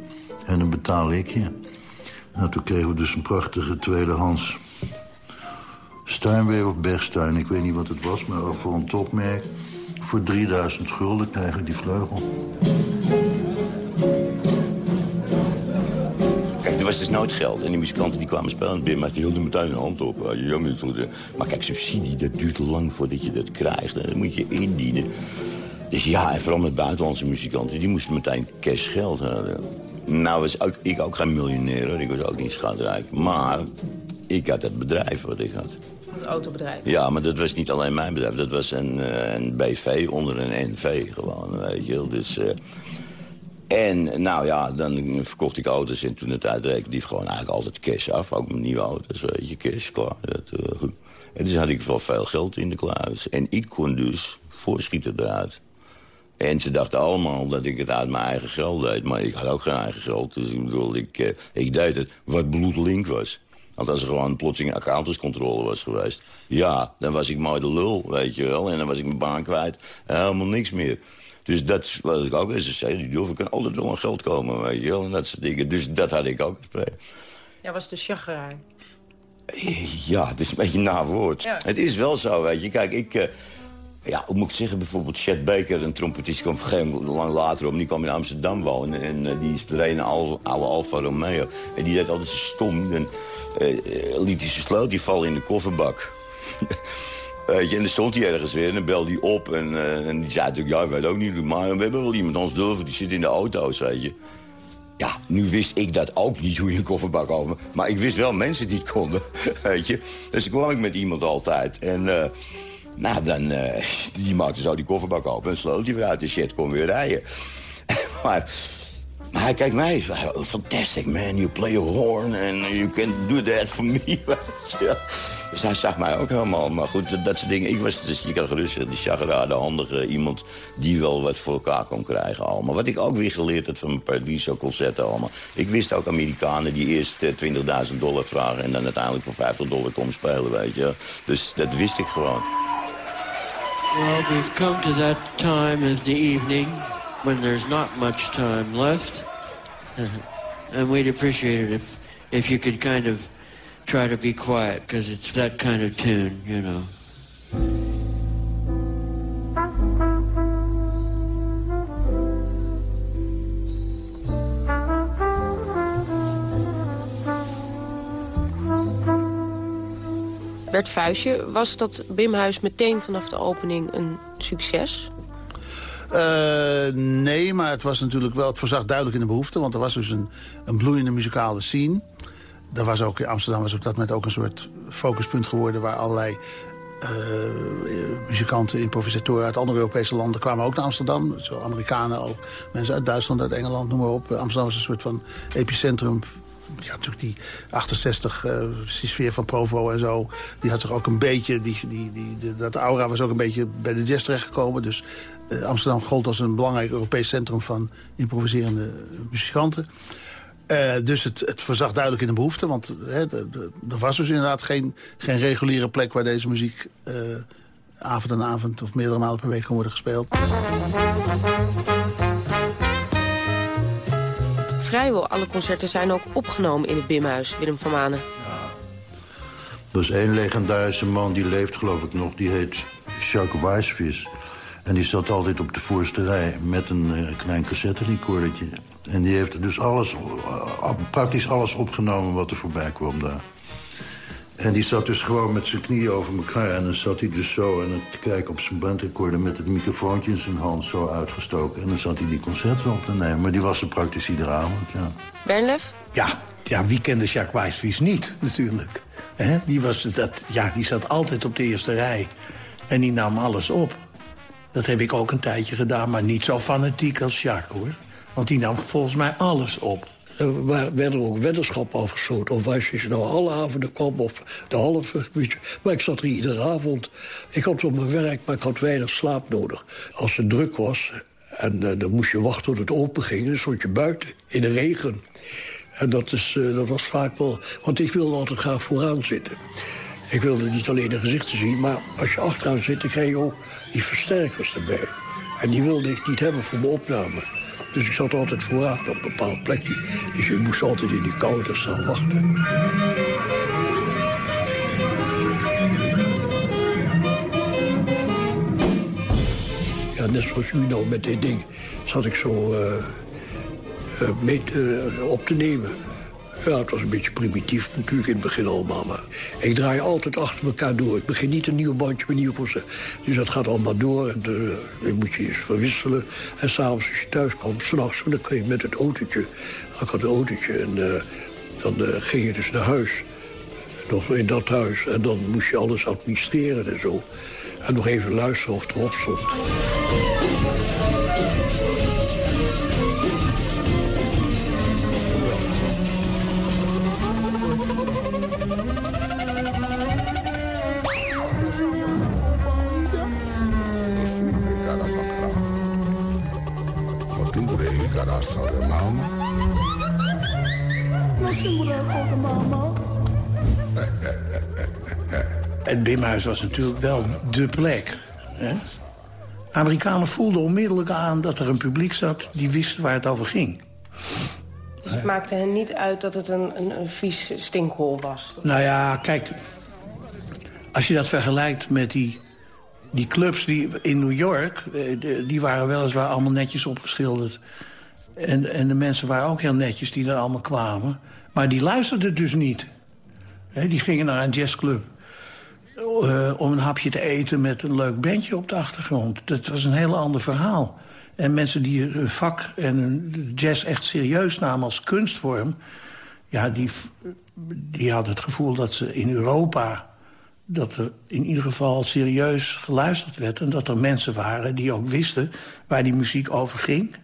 En dan betaal ik je. Nou, toen kregen we dus een prachtige tweedehands... Steinway of Bergstein, ik weet niet wat het was... maar voor een topmerk. Voor 3000 gulden krijgen die vleugel.
Was dus nooit geld. En die muzikanten die kwamen spelen binnen, maar die hielden meteen een hand op. Maar kijk, subsidie, dat duurt lang voordat je dat krijgt. Dat moet je indienen. Dus ja, en vooral met buitenlandse muzikanten, die moesten meteen cash geld hebben. Nou was ook, ik ook geen miljonair, hoor. ik was ook niet schatrijk. Maar ik had het bedrijf wat ik had.
Het autobedrijf.
Ja, maar dat was niet alleen mijn bedrijf. Dat was een, eh, een BV onder een NV gewoon, weet je wel. Dus, eh, en nou ja, dan verkocht ik auto's en toen het uitrekende die gewoon eigenlijk altijd cash af. Ook mijn nieuwe auto's, weet je, cash, klaar. Dat, eh. En dus had ik wel veel geld in de kluis. En ik kon dus voorschieten eruit. En ze dachten allemaal dat ik het uit mijn eigen geld deed. Maar ik had ook geen eigen geld. Dus ik bedoel, ik, eh, ik deed het wat bloedlink was. Want als er gewoon plotseling accountantscontrole was geweest... ja, dan was ik mooi de lul, weet je wel. En dan was ik mijn baan kwijt. Helemaal niks meer. Dus dat wat ik ook eens zei. Die durven kan altijd wel aan geld komen, weet je wel. En dat soort dingen. Dus dat had ik ook gesproken.
Ja, was de chageraar.
Ja, het is een beetje naar woord.
Ja.
Het is wel zo, weet je. Kijk, ik... eh, ja, hoe moet ik zeggen? Bijvoorbeeld Chet Baker, een trompetist, kwam op een gegeven moment lang later op. Die kwam in Amsterdam wonen. En eh, die reed een oude, oude Alfa Romeo. En die deed altijd zo stom. En eh, eh, liet hij zijn sleutel vallen in de kofferbak. Je, en dan stond hij ergens weer en belde hij op. En, eh, en die zei natuurlijk, ja, ik weet ook niet. Maar we hebben wel iemand, ons durven, die zit in de auto's, weet je. Ja, nu wist ik dat ook niet, hoe je een kofferbak over. Maar ik wist wel mensen die het konden, weet je. Dus dan kwam ik met iemand altijd. En eh, nou, dan, eh, die maakte zo die kofferbak open en sloot hij weer uit. De shit kon weer rijden. maar, maar hij kijkt mij, fantastic man, you play a horn and you can do that for me. dus hij zag mij ook helemaal. Maar goed, dat, soort dingen. Ik was dus, je kan gerust zeggen, de chageraar, de handige iemand... die wel wat voor elkaar kon krijgen allemaal. Wat ik ook weer geleerd had van mijn Paradiso-concerten allemaal. Ik wist ook Amerikanen die eerst eh, 20.000 dollar vragen... en dan uiteindelijk voor 50 dollar komen spelen, weet je. Dus dat wist ik gewoon.
Well, we've come to that time of the evening when there's not much time left. and we'd appreciate it if, if you could kind of try to be quiet, because it's that kind of tune, you know.
Bert Vuistje, was dat Bimhuis meteen vanaf de opening een succes?
Eh, nee, maar het was natuurlijk wel, het voorzag duidelijk in de behoefte. Want er was dus een, een bloeiende muzikale scene. Daar was ook, in Amsterdam was op dat moment ook een soort focuspunt geworden... waar allerlei eh, muzikanten, improvisatoren uit andere Europese landen kwamen ook naar Amsterdam. Zo Amerikanen ook, mensen uit Duitsland, uit Engeland, noem maar op. Amsterdam was een soort van epicentrum ja, natuurlijk die 68, eh van Provo en zo... die had zich ook een beetje... Die, die, die, dat aura was ook een beetje bij de jazz terechtgekomen. Dus eh, Amsterdam gold als een belangrijk Europees centrum... van improviserende muzikanten. Eh, dus het, het voorzag duidelijk in de behoefte. Want er was dus inderdaad geen, geen reguliere plek... waar deze muziek avond aan avond of meerdere malen per week kon worden gespeeld.
Vrijwel alle concerten zijn ook opgenomen in het Bimhuis, Willem van Manen.
Er was één legendarische man, die leeft geloof ik nog. Die heet Jacques Weisvis. En die zat altijd op de voorste rij met een eh, klein cassette-recordertje. En die heeft dus alles, eh, praktisch alles opgenomen wat er voorbij kwam daar. En die zat dus gewoon met zijn knieën over elkaar. En dan zat hij dus zo en te kijken op zijn bandrecorder... met het microfoontje in zijn hand zo uitgestoken. En dan zat hij die concerten op te nemen. Maar die was er praktisch iedere avond, ja.
Bernlef?
Ja, ja, wie kende Jacques Weisvis niet, natuurlijk. Hè? Die, was dat, ja, die zat altijd op de eerste rij. En die nam alles op. Dat heb ik ook een tijdje gedaan, maar niet zo fanatiek als Jacques, hoor. Want die nam volgens mij alles op.
Er wa- werden ook weddenschappen afgesloten. Of als je nou alle avonden kwam of de halve. Maar ik zat er iedere avond. Ik had op mijn werk, maar ik had weinig slaap nodig. Als het druk was en eh, dan moest je wachten tot het open ging... dan stond je buiten in de regen. En dat, is, eh, dat was vaak wel... Want ik wilde altijd graag vooraan zitten. Ik wilde niet alleen de gezichten zien, maar als je achteraan zit... dan krijg je ook die versterkers erbij. En die wilde ik niet hebben voor mijn opname. Dus ik zat altijd vooraan op een bepaald plekje. Dus je moest altijd in die koude staan wachten. Ja, net zoals u nou met dit ding zat ik zo eh, eh, mee op te nemen. Ja, het was een beetje primitief natuurlijk in het begin allemaal. Maar ik draai altijd achter elkaar door. Ik begin niet een nieuw bandje met nieuw. Dus dat gaat allemaal door. En eh, dan moet je eens verwisselen. En s'avonds als je thuis komt, s'nachts, dan kun je met het autootje. Ik had een autootje en eh, dan eh, ging je dus naar huis. nog in dat huis. En dan moest je alles administreren en zo. En nog even luisteren of het erop stond. Het Bimhuis was natuurlijk wel dé plek. Hè? Amerikanen voelden onmiddellijk aan dat er een publiek zat... die wist waar het over ging.
Dus het maakte hen niet uit dat het een, een, een vies stinkhol was?
Nou ja, kijk... Als je dat vergelijkt met die, die clubs die in New York... eh, die waren weliswaar allemaal netjes opgeschilderd. En, en de mensen waren ook heel netjes die er allemaal kwamen. Maar die luisterden dus niet. Die gingen naar een jazzclub. eh, om een hapje te eten met een leuk bandje op de achtergrond. Dat was een heel ander verhaal. En mensen die hun vak en hun jazz echt serieus namen als kunstvorm... ja, die, die hadden het gevoel dat ze in Europa... dat er in ieder geval serieus geluisterd werd... en dat er mensen waren die ook wisten waar die muziek over ging.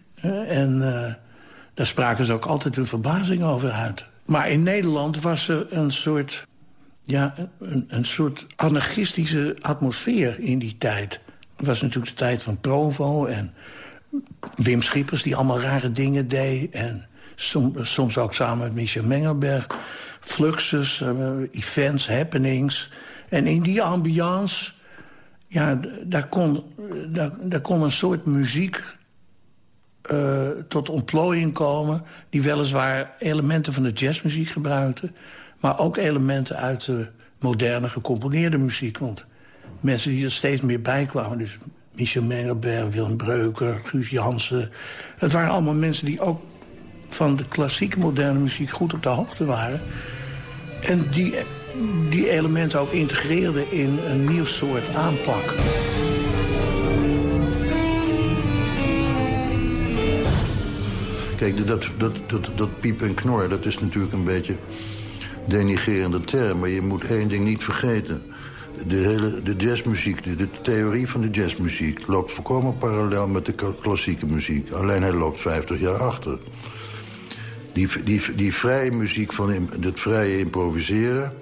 En eh, daar spraken ze ook altijd hun verbazing over uit. Maar in Nederland was er een soort ja, een, een soort anarchistische atmosfeer in die tijd. Het was natuurlijk de tijd van Provo en Wim Schippers... die allemaal rare dingen deed. En som- soms ook samen met Michel Mengelberg. Fluxus, eh, events, happenings. En in die ambiance, ja, daar kon, daar, daar kon een soort muziek eh, tot ontplooiing komen... die weliswaar elementen van de jazzmuziek gebruikte... maar ook elementen uit de moderne gecomponeerde muziek. Want mensen die er steeds meer bij kwamen... dus Michel Mengelberg, Willem Breuker, Guus Jansen... het waren allemaal mensen die ook van de klassieke moderne muziek... goed op de hoogte waren. En die, die elementen ook integreerden in een nieuw soort aanpak.
Kijk, dat, dat, dat, dat piep en knor, dat is natuurlijk een beetje denigerende term. Maar je moet één ding niet vergeten. De hele de jazzmuziek, de, theorie van de jazzmuziek... loopt volkomen parallel met de klassieke muziek. Alleen hij loopt 50 jaar achter. Die, die, die vrije muziek van het vrije improviseren...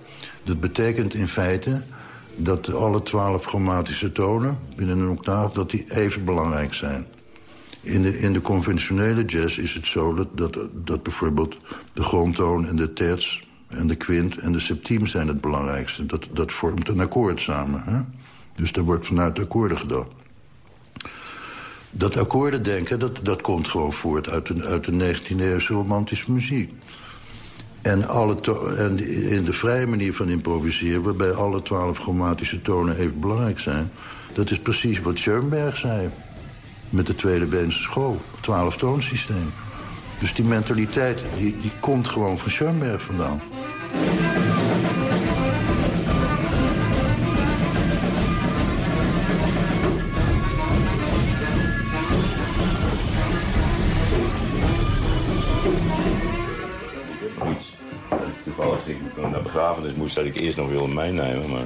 dat betekent in feite dat alle twaalf chromatische tonen binnen een octaaf... dat die even belangrijk zijn. In de, in de conventionele jazz is het zo dat, dat, bijvoorbeeld de grondtoon en de terts en de kwint en de septiem zijn het belangrijkste. Dat, dat vormt een akkoord samen. Hè? Dus daar wordt vanuit de akkoorden gedacht. Dat akkoordendenken, dat, dat komt gewoon voort uit de, uit de 19e-eeuwse romantische muziek. En, alle en in de vrije manier van improviseren... waarbij alle twaalf chromatische tonen even belangrijk zijn... dat is precies wat Schoenberg zei met de Tweede Beense School. Twaalf toonsysteem. Dus die mentaliteit die, die komt gewoon van Schoenberg vandaan.
Goed. Toevallig ging ik naar begrafenis moest dat ik eerst nog wilde meenemen, maar...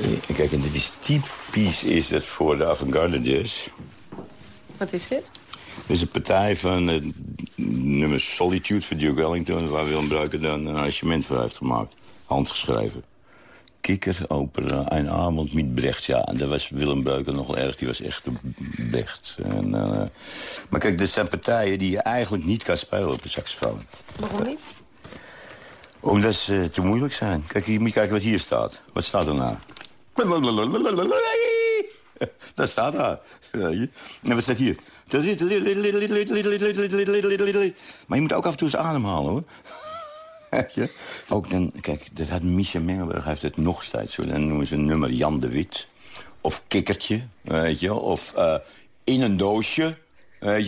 Eh, Kijk, en dit is typisch is het voor de avant-garde jazz.
Wat is dit?
Dit is een partij van het nummer Solitude van Duke Ellington... waar Willem Bruiker dan een arrangement voor heeft gemaakt. Handgeschreven. Kikker, opera, een avond met Brecht. Ja, en daar was Willem Bruiker nogal erg. Die was echt een Brecht. En, eh, maar kijk, dit zijn partijen die je eigenlijk niet kan spelen op een saxofoon.
Waarom niet?
Omdat ze te moeilijk zijn. Kijk, je moet kijken wat hier staat. Wat staat er nou? Dat staat daar. En wat staat hier? Maar je moet ook af en toe eens ademhalen, hoor. Ook dan, kijk, dat had Michel Mengelberg heeft het nog steeds zo. Dan noemen ze een nummer Jan de Wit. Of Kikkertje, weet je. Of eh, In een doosje.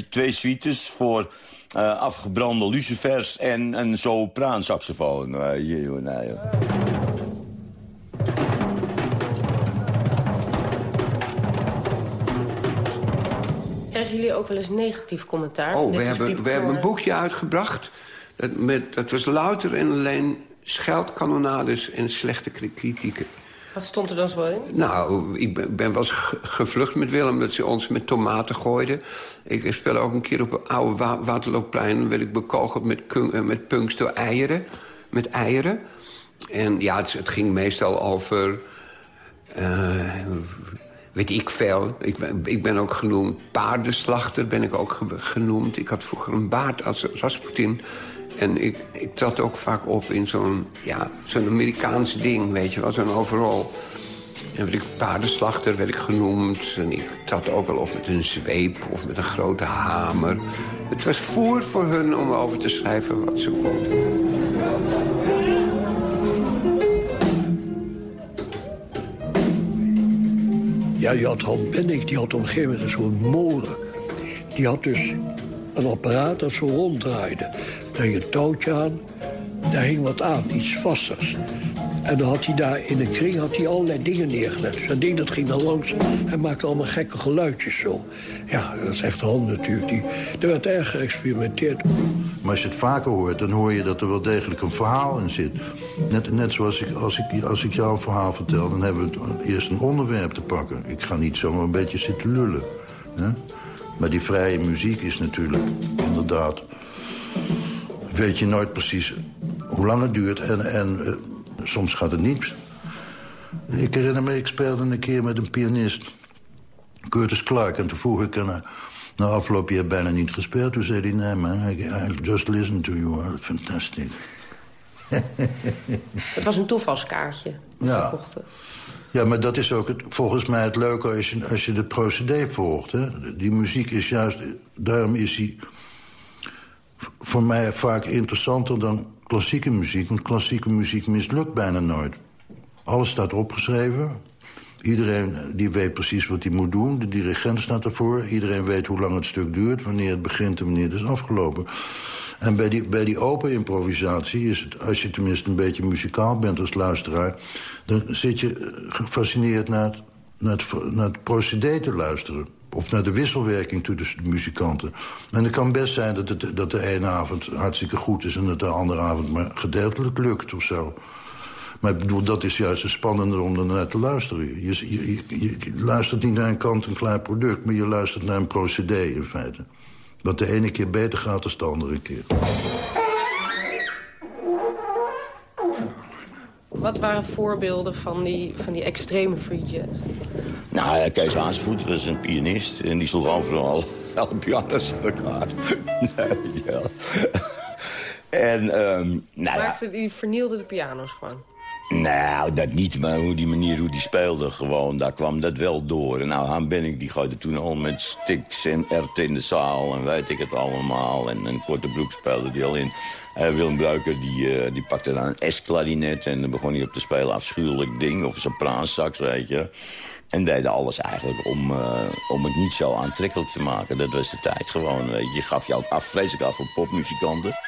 Twee suites voor eh, afgebrande lucifers en een sopraansaxofoon. Weet je, joh, nee,
ook wel eens negatief commentaar?
Oh, we hebben, we hebben een boekje uitgebracht. Dat, met, dat was louter en alleen scheldkanonades en slechte kritieken.
Wat stond er dan zo in?
Nou, ik ben, ben wel eens gevlucht met Willem... dat ze ons met tomaten gooiden. Ik speelde ook een keer op een oude wa Waterloopplein... dan werd ik bekogeld met, eh, met punks door eieren. Met eieren. En ja, het, het ging meestal over... Uh, weet ik veel. Ik, ik, ben ook genoemd paardenslachter, ben ik ook genoemd. Ik had vroeger een baard als Rasputin. En ik, ik trad ook vaak op in zo'n ja, zo'n Amerikaans ding, weet je wel, zo'n overal. En werd ik paardenslachter, werd ik genoemd. En ik trad ook wel op met een zweep of met een grote hamer. Het was voer voor hun om over te schrijven wat ze kon.
Ja, je had Han Bennik, die had op een gegeven moment een soort molen. Die had dus een apparaat dat zo ronddraaide. Daar je een touwtje aan, daar hing wat aan, iets vasters. En dan had hij daar in een kring had hij allerlei dingen neergelegd. Dat ding dat ging dan langs en maakte allemaal gekke geluidjes zo. Ja, dat is echt de hand natuurlijk. Die, er werd erg geëxperimenteerd.
Maar als je het vaker hoort, dan hoor je dat er wel degelijk een verhaal in zit. Net, net zoals ik, als, ik, als ik jou een verhaal vertel, dan hebben we eerst een onderwerp te pakken. Ik ga niet zomaar een beetje zitten lullen. Hè? Maar die vrije muziek is natuurlijk inderdaad... weet je nooit precies hoe lang het duurt en, en uh, soms gaat het niet. Ik herinner me, ik speelde een keer met een pianist, Curtis Clark... en toen vroeg ik, en, na afgelopen je hebt bijna niet gespeeld. Toen zei hij, nee man, I, I just listen to you, fantastic.
Het was een toevalskaartje.
Ja. Ja, maar dat is ook het, volgens mij het leuke als je, als je de procedé volgt. Hè. Die muziek is juist... Daarom is die voor mij vaak interessanter dan klassieke muziek. Want klassieke muziek mislukt bijna nooit. Alles staat opgeschreven. Iedereen die weet precies wat hij moet doen. De dirigent staat ervoor. Iedereen weet hoe lang het stuk duurt, wanneer het begint en wanneer het is afgelopen. En bij die, bij die open improvisatie is het, als je tenminste een beetje muzikaal bent als luisteraar... dan zit je gefascineerd naar het, naar het, naar het procedé te luisteren. Of naar de wisselwerking tussen de muzikanten. En het kan best zijn dat, het, dat de ene avond hartstikke goed is... en dat de andere avond maar gedeeltelijk lukt of zo. Maar ik bedoel, dat is juist het spannende om er naar te luisteren. Je, je, je, je luistert niet naar een kant-en-klaar product... maar je luistert naar een procedé in feite. Wat de ene keer beter gaat dan de andere keer.
Wat waren voorbeelden van die, van die extreme free jazz?
Nou, Kees Haasvoet was een pianist. En die sloeg overal alle pianos in elkaar. nee, ja. En, um, nou
Maakte, Die vernielde de piano's gewoon?
Nou, dat niet, maar hoe die manier hoe die speelde gewoon, daar kwam dat wel door. En nou, Han ik die gooide toen al met sticks en ert in de zaal en weet ik het allemaal. En een korte broek speelde die al in. Uh, Willem Bruiker die, uh, die pakte dan een S-klarinet en dan begon hij op te spelen afschuwelijk ding. Of sopraansax, weet je. En deden alles eigenlijk om, uh, om het niet zo aantrekkelijk te maken. Dat was de tijd gewoon, je. Gaf je af, vreselijk af voor popmuzikanten.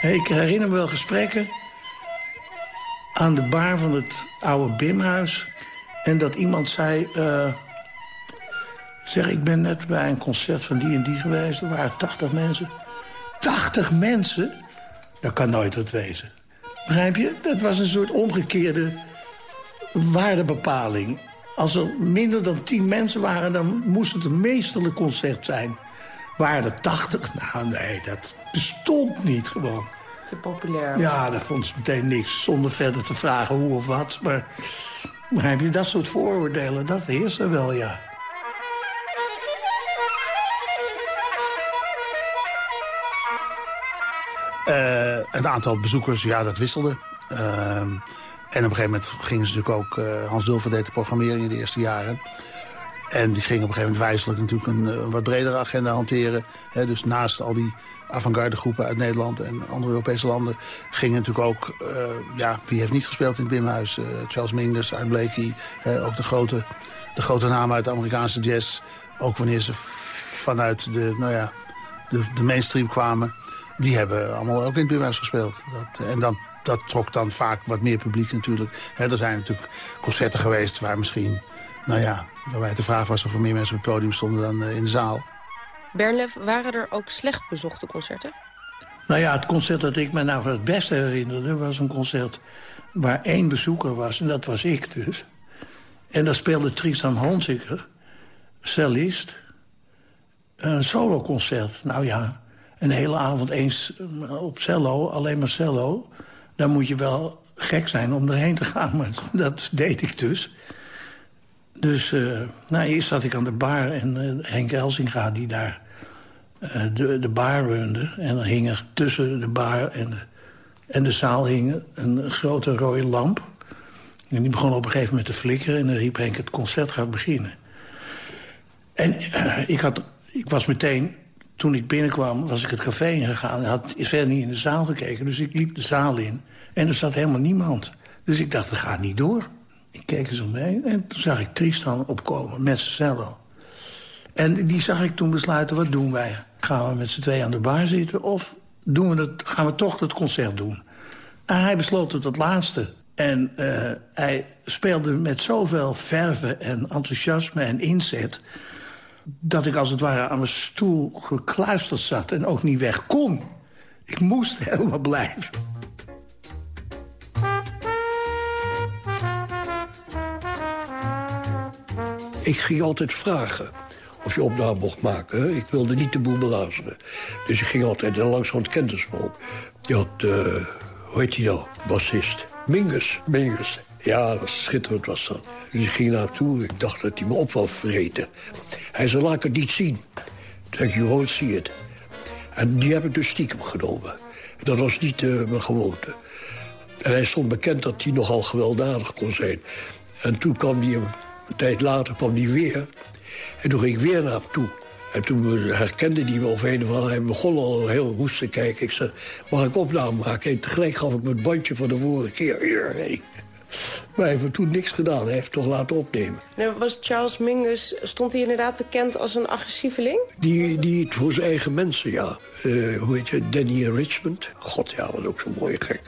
Ik herinner me wel gesprekken aan de bar van het oude Bimhuis. En dat iemand zei... zeg, ik ben net bij een concert van die en die geweest. Er waren 80 mensen. 80 mensen? Dat kan nooit wat wezen. Begrijp je? Dat was een soort omgekeerde waardebepaling. Als er minder dan 10 mensen waren, dan moest het een meesterlijk concert zijn. Waren er 80? Nou, nee, dat bestond niet gewoon.
Te populair.
Ja, dat vond ze meteen niks. Zonder verder te vragen hoe of wat. Maar, heb je dat soort vooroordelen? Dat heerst er wel, ja.
Uh, het aantal bezoekers, ja, dat wisselde. Uh, en op een gegeven moment gingen ze natuurlijk ook... Uh, Hans Dulver deed de programmering in de eerste jaren. En die ging op een gegeven moment wijzelijk natuurlijk een, een wat bredere agenda hanteren. Dus naast al die avant-garde groepen uit Nederland en andere Europese landen... gingen natuurlijk ook, ja, wie heeft niet gespeeld in het Bimhuis? Charles Mingus, Art Blakey, ook de grote, de grote namen uit de Amerikaanse jazz. Ook wanneer ze vanuit de, nou ja, de, de mainstream kwamen. Die hebben allemaal ook in het Bimhuis gespeeld. Dat, en dan, dat trok dan vaak wat meer publiek natuurlijk. Hè, er zijn natuurlijk concerten geweest waar misschien nou ja, waarbij het de vraag was of er meer mensen op het podium stonden dan uh, in de zaal.
Bernlef, waren er ook slecht bezochte concerten?
Nou ja, het concert dat ik me nou het beste herinnerde... was een concert waar één bezoeker was, en dat was ik dus. En daar speelde Tristan Honziker, cellist, een soloconcert. Nou ja, een hele avond eens op cello, alleen maar cello. Dan moet je wel gek zijn om erheen te gaan, maar dat deed ik dus. Dus uh, nou, eerst zat ik aan de bar en uh, Henk Elsinga, die daar uh, de, de bar runde... en dan hing er tussen de bar en de, en de zaal hing een grote rode lamp. En die begon op een gegeven moment te flikkeren... en dan riep Henk, het concert gaat beginnen. En ik, had, ik was meteen, toen ik binnenkwam, was ik het café ingegaan... en had verder niet in de zaal gekeken, dus ik liep de zaal in... en er zat helemaal niemand. Dus ik dacht, dat gaat niet door. Ik keek eens omheen en toen zag ik Tristan opkomen met zijn cello. En die zag ik toen besluiten, wat doen wij? Gaan we met z'n twee aan de bar zitten of doen we het, gaan we toch het concert doen? En hij besloot het het laatste. En uh, hij speelde met zoveel verve en enthousiasme en inzet... dat ik als het ware aan mijn stoel gekluisterd zat en ook niet weg kon. Ik moest helemaal blijven.
Ik ging altijd vragen of je opname mocht maken. Ik wilde niet de boel belazeren. Dus ik ging altijd, kende ze me op. Je had, uh, hoe heet hij nou, bassist. Mingus, Mingus. Ja, schitterend was dat. Dus ik ging naartoe, ik dacht dat hij me op wou vreten. Hij zei, laat ik het niet zien. Toen you won't see it. En die heb ik dus stiekem genomen. Dat was niet uh, mijn gewoonte. En hij stond bekend dat hij nogal gewelddadig kon zijn. En toen kwam hij een tijd later kwam die weer. En toen ging ik weer naar hem toe. En toen herkende hij me of een of. Hij begon al heel woest te kijken. Ik zei, mag ik opname maken? En tegelijk gaf ik me het bandje van de vorige keer. Maar hij heeft toen niks gedaan. Hij heeft toch laten opnemen.
Nou, was Charles Mingus, stond hij inderdaad bekend als een agressieveling?
Die, die voor zijn eigen mensen, ja. Uh, hoe heet je, Danny Richmond. God, ja, was ook zo'n mooie gek.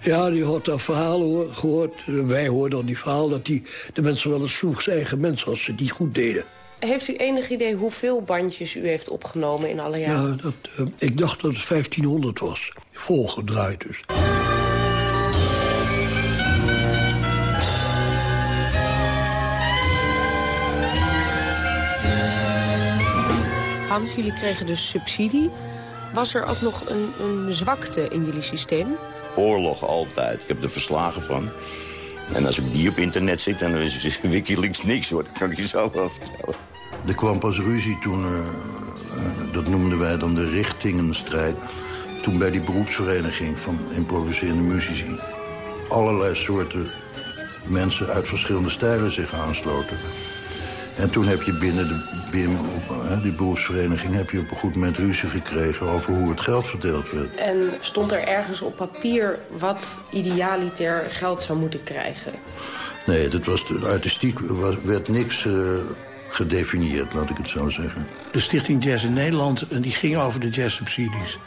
Ja, die had dat verhaal gehoord. Wij hoorden al die verhaal dat die, de mensen wel eens vroeg zijn eigen mensen als ze die goed deden.
Heeft u enig idee hoeveel bandjes u heeft opgenomen in alle jaren?
Ja, dat, uh, ik dacht dat het 1500 was. Volgedraaid dus.
Hans, jullie kregen dus subsidie. Was er ook nog een, een zwakte in jullie systeem?
Oorlog altijd. Ik heb er verslagen van. En als ik die op internet zit, dan is Wikileaks niks hoor. Dat kan ik je zo wel vertellen.
Er kwam pas ruzie toen, uh, uh, dat noemden wij dan de richtingenstrijd. Toen bij die beroepsvereniging van improviserende muzici... allerlei soorten mensen uit verschillende stijlen zich aansloten. En toen heb je binnen de BIM, die beroepsvereniging... heb je op een goed moment ruzie gekregen over hoe het geld verdeeld werd.
En stond er ergens op papier wat idealiter geld zou moeten krijgen?
Nee, dat was, artistiek was, werd niks uh, gedefinieerd, laat ik het zo zeggen.
De Stichting Jazz in Nederland die ging over de jazzsubsidies.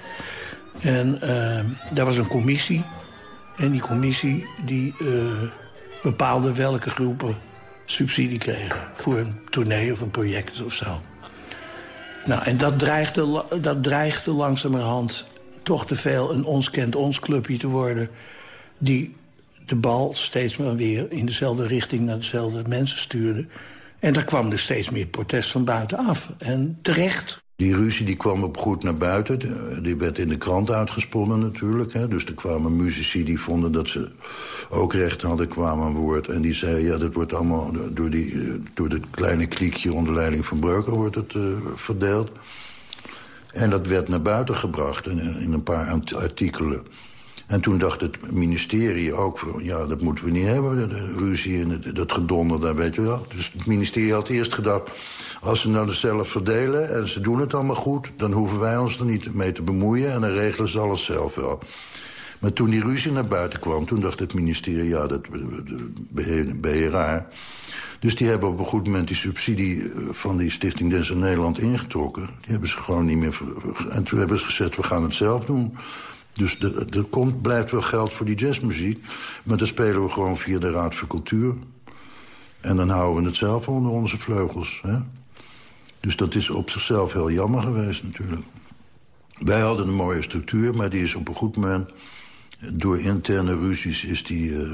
En uh, daar was een commissie. En die commissie die, uh, bepaalde welke groepen subsidie kregen voor een tournee of een project of zo. Nou, en dat dreigde, dat dreigde langzamerhand toch te veel een ons kent ons clubje te worden... die de bal steeds maar weer in dezelfde richting naar dezelfde mensen stuurde. En daar kwam er steeds meer protest van buitenaf. En terecht.
Die ruzie die kwam op goed naar buiten. Die werd in de krant uitgesponnen natuurlijk. Hè. Dus er kwamen muzici die vonden dat ze ook recht hadden, kwamen aan woord. En die zeiden, ja, dat wordt allemaal door, die, door dit kleine kliekje onder leiding van Breuker wordt het uh, verdeeld. En dat werd naar buiten gebracht in een paar artikelen. En toen dacht het ministerie ook, ja, dat moeten we niet hebben, de ruzie en dat gedonder daar, weet je wel. Dus het ministerie had eerst gedacht, als ze nou zelf verdelen en ze doen het allemaal goed... dan hoeven wij ons er niet mee te bemoeien en dan regelen ze alles zelf wel. Maar toen die ruzie naar buiten kwam, toen dacht het ministerie... ja, dat ben je raar. Dus die hebben op een goed moment die subsidie van die Stichting Des in Nederland ingetrokken. Die hebben ze gewoon niet meer... En toen hebben ze gezegd, we gaan het zelf doen... Dus er komt, blijft wel geld voor die jazzmuziek. Maar dan spelen we gewoon via de Raad voor Cultuur. En dan houden we het zelf onder onze vleugels. Hè? Dus dat is op zichzelf heel jammer geweest natuurlijk. Wij hadden een mooie structuur, maar die is op een goed moment... door interne ruzies is die uh,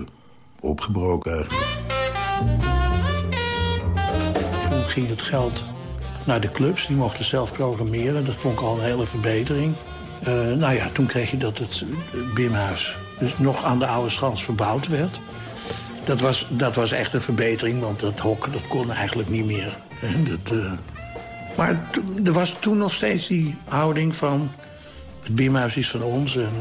opgebroken eigenlijk.
Toen ging het geld naar de clubs. Die mochten zelf programmeren. Dat vond ik al een hele verbetering. Uh, nou ja, toen kreeg je dat het Bimhuis dus nog aan de oude schans verbouwd werd. Dat was, dat was echt een verbetering, want dat hok dat kon eigenlijk niet meer. Dat, uh... Maar er was toen nog steeds die houding van... het Bimhuis is van ons. En,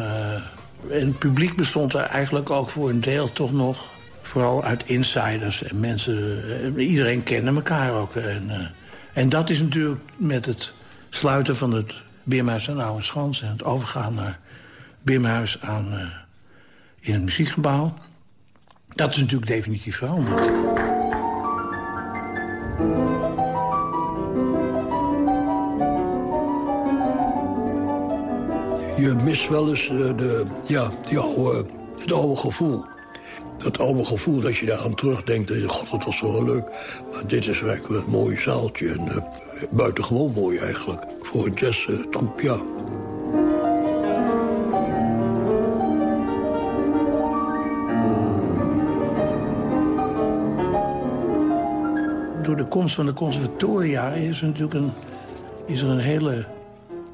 en het publiek bestond er eigenlijk ook voor een deel toch nog... vooral uit insiders en mensen... iedereen kende elkaar ook. En, en dat is natuurlijk met het sluiten van het Bimhuis aan Oude Schans... en het overgaan naar Bimhuis aan, uh, in het muziekgebouw... dat is natuurlijk definitief veranderd.
Je mist wel eens de, de ja, die oude, het oude gevoel dat oude gevoel dat je daar aan terugdenkt. Dat god, dat was wel leuk. Maar dit is werkelijk een mooi zaaltje. En uh, buitengewoon mooi eigenlijk. Voor een jazztroep, ja.
Door de komst van de conservatoria is er natuurlijk een, is er een hele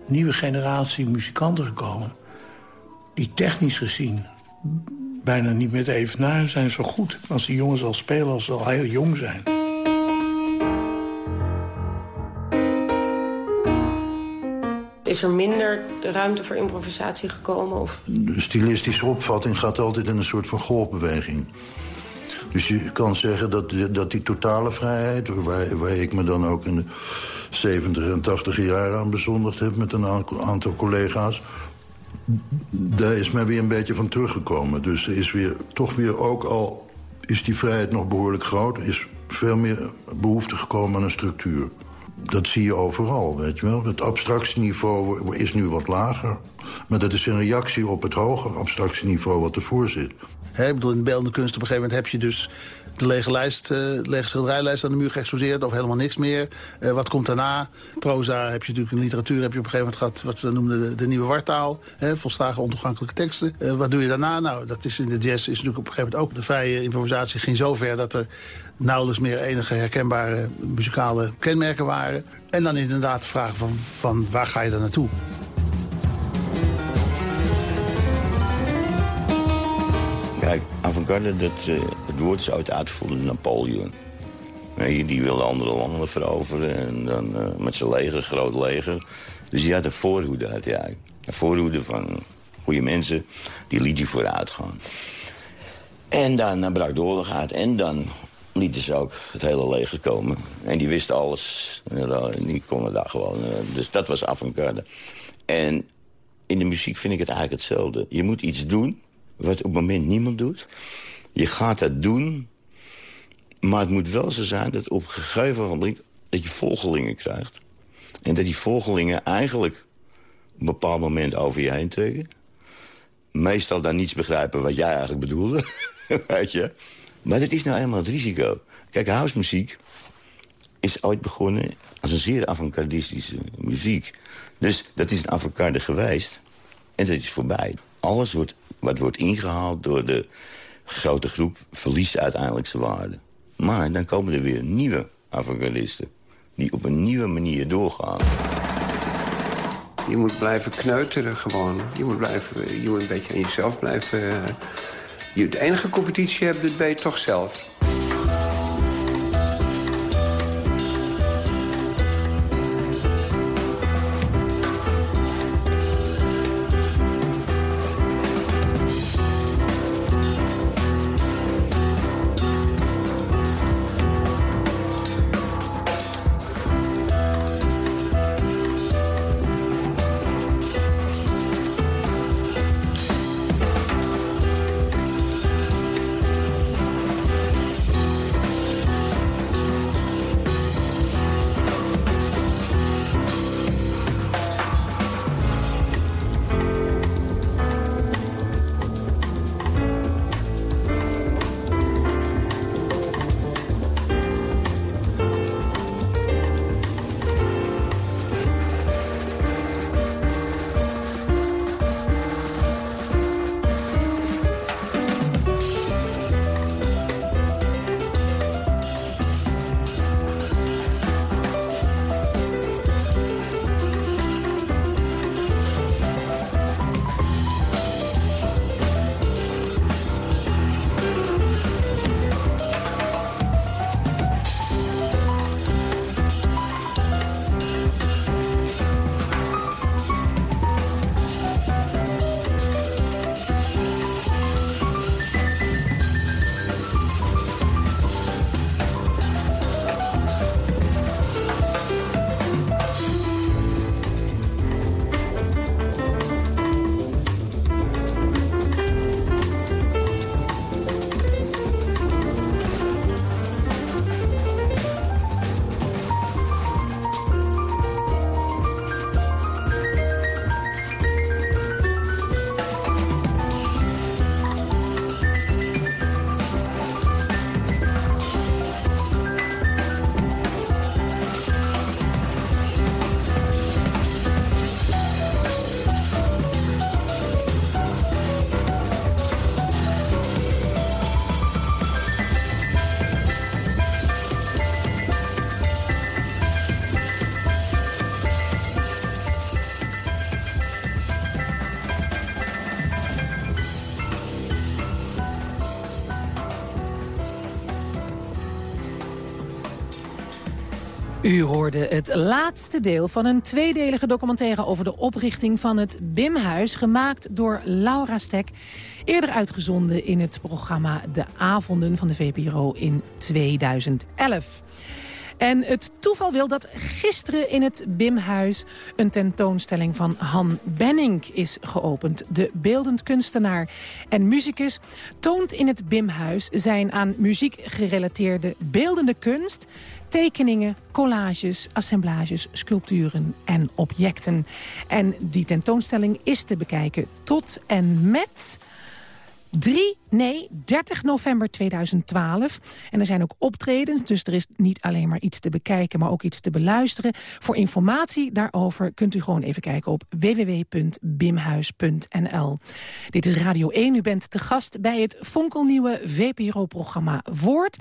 nieuwe generatie muzikanten gekomen... die technisch gezien bijna niet meer te evenaren zijn zo goed als die jongens al spelen als ze al heel jong zijn.
Is er minder ruimte voor improvisatie gekomen? Of?
De stilistische opvatting gaat altijd in een soort van golfbeweging. Dus je kan zeggen dat, dat die totale vrijheid... Waar, waar ik me dan ook in de 70 en 80 jaar aan bezondigd heb... met een aantal collega's daar is men weer een beetje van teruggekomen. Dus er is weer, toch weer ook al is die vrijheid nog behoorlijk groot... is veel meer behoefte gekomen aan een structuur. Dat zie je overal, weet je wel. Het abstractieniveau is nu wat lager. Maar dat is een reactie op het hoger abstractieniveau wat ervoor zit.
Ik bedoel, in beeldende kunst op een gegeven moment heb je dus de lege, lijst, uh, lege schilderijlijst aan de muur geëxposeerd... of helemaal niks meer. Uh, wat komt daarna? Proza heb je natuurlijk in literatuur heb je op een gegeven moment gehad... wat ze noemden de, de nieuwe wartaal, hè, volslagen ontoegankelijke teksten. Uh, wat doe je daarna? Nou, dat is in de jazz is natuurlijk op een gegeven moment ook... de vrije improvisatie ging zo ver dat er nauwelijks meer enige herkenbare muzikale kenmerken waren. En dan inderdaad de vraag van, van waar ga je dan naartoe?
Kijk, avant-garde, dat, uh, het woord is uit uitgevonden Napoleon. Nee, die wilde andere landen veroveren en dan uh, met zijn leger, groot leger. Dus die had een voorhoede uit hij. Een voorhoede van goede mensen, die liet hij vooruit gaan. En dan, brak de oorlog uit en dan lieten ze ook het hele leger komen. En die wisten alles. Die konden daar gewoon... Uh, dus dat was avant-garde. En in de muziek vind ik het eigenlijk hetzelfde. Je moet iets doen wat op het moment niemand doet. Je gaat dat doen, maar het moet wel zo zijn dat op een gegeven moment... dat je volgelingen krijgt. En dat die volgelingen eigenlijk op een bepaald moment over je heen trekken. Meestal dan niets begrijpen wat jij eigenlijk bedoelde. Weet je? Maar dat is nou eenmaal het risico. Kijk, housemuziek is ooit begonnen als een zeer avant-gardistische muziek. Dus dat is een avant-garde geweest. En dat is voorbij. Alles wordt wat wordt ingehaald door de grote groep... verliest uiteindelijk zijn waarde. Maar dan komen er weer nieuwe avantgardisten... die op een nieuwe manier doorgaan.
Je moet blijven kneuteren gewoon. Je moet, blijven, je moet een beetje aan jezelf blijven... Eh, je de enige competitie hebt, dat ben je toch zelf.
U hoorde het laatste deel van een tweedelige documentaire over de oprichting van het BIM-huis, gemaakt door Laura Stek, eerder uitgezonden in het programma De Avonden van de VPRO in 2011. En het toeval wil dat gisteren in het BIM-huis... een tentoonstelling van Han Benning is geopend. De beeldend kunstenaar en muzikus toont in het BIM-huis... zijn aan muziek gerelateerde beeldende kunst tekeningen, collages, assemblages, sculpturen en objecten. En die tentoonstelling is te bekijken tot en met 3, nee, 30 november 2012. En er zijn ook optredens, dus er is niet alleen maar iets te bekijken... maar ook iets te beluisteren. Voor informatie daarover kunt u gewoon even kijken op www.bimhuis.nl. Dit is Radio 1, u bent te gast bij het fonkelnieuwe VPRO-programma Woord.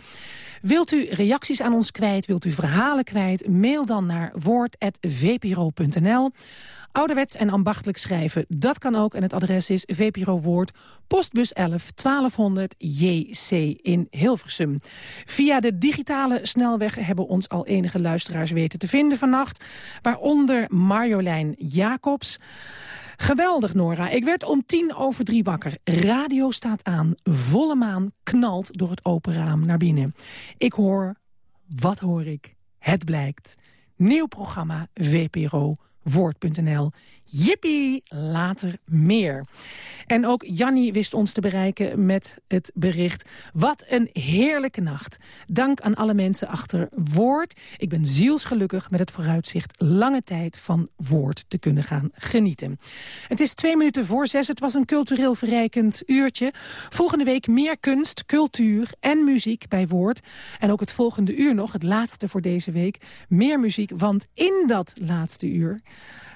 Wilt u reacties aan ons kwijt, wilt u verhalen kwijt... mail dan naar woord.vpro.nl. Ouderwets en ambachtelijk schrijven, dat kan ook. En het adres is VPRO Woord, postbus 11 1200 JC in Hilversum. Via de digitale snelweg hebben ons al enige luisteraars weten te vinden vannacht. Waaronder Marjolein Jacobs... Geweldig, Nora. Ik werd om tien over drie wakker. Radio staat aan. Volle maan knalt door het open raam naar binnen. Ik hoor... Wat hoor ik? Het blijkt. Nieuw programma VPRO Woord.nl. Jippie, later meer. En ook Jannie wist ons te bereiken met het bericht... Wat een heerlijke nacht. Dank aan alle mensen achter Woord. Ik ben zielsgelukkig met het vooruitzicht... lange tijd van Woord te kunnen gaan genieten. Het is twee minuten voor zes. Het was een cultureel verrijkend uurtje. Volgende week meer kunst, cultuur en muziek bij Woord. En ook het volgende uur nog, het laatste voor deze week... meer muziek, want in dat laatste uur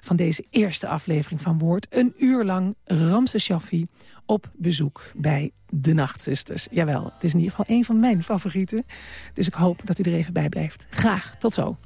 van deze eerste aflevering van Woord... een uur lang Ramse Shaffi op bezoek bij de Nachtzusters. Jawel, het is in ieder geval een van mijn favorieten. Dus ik hoop dat u er even bij blijft. Graag, tot zo.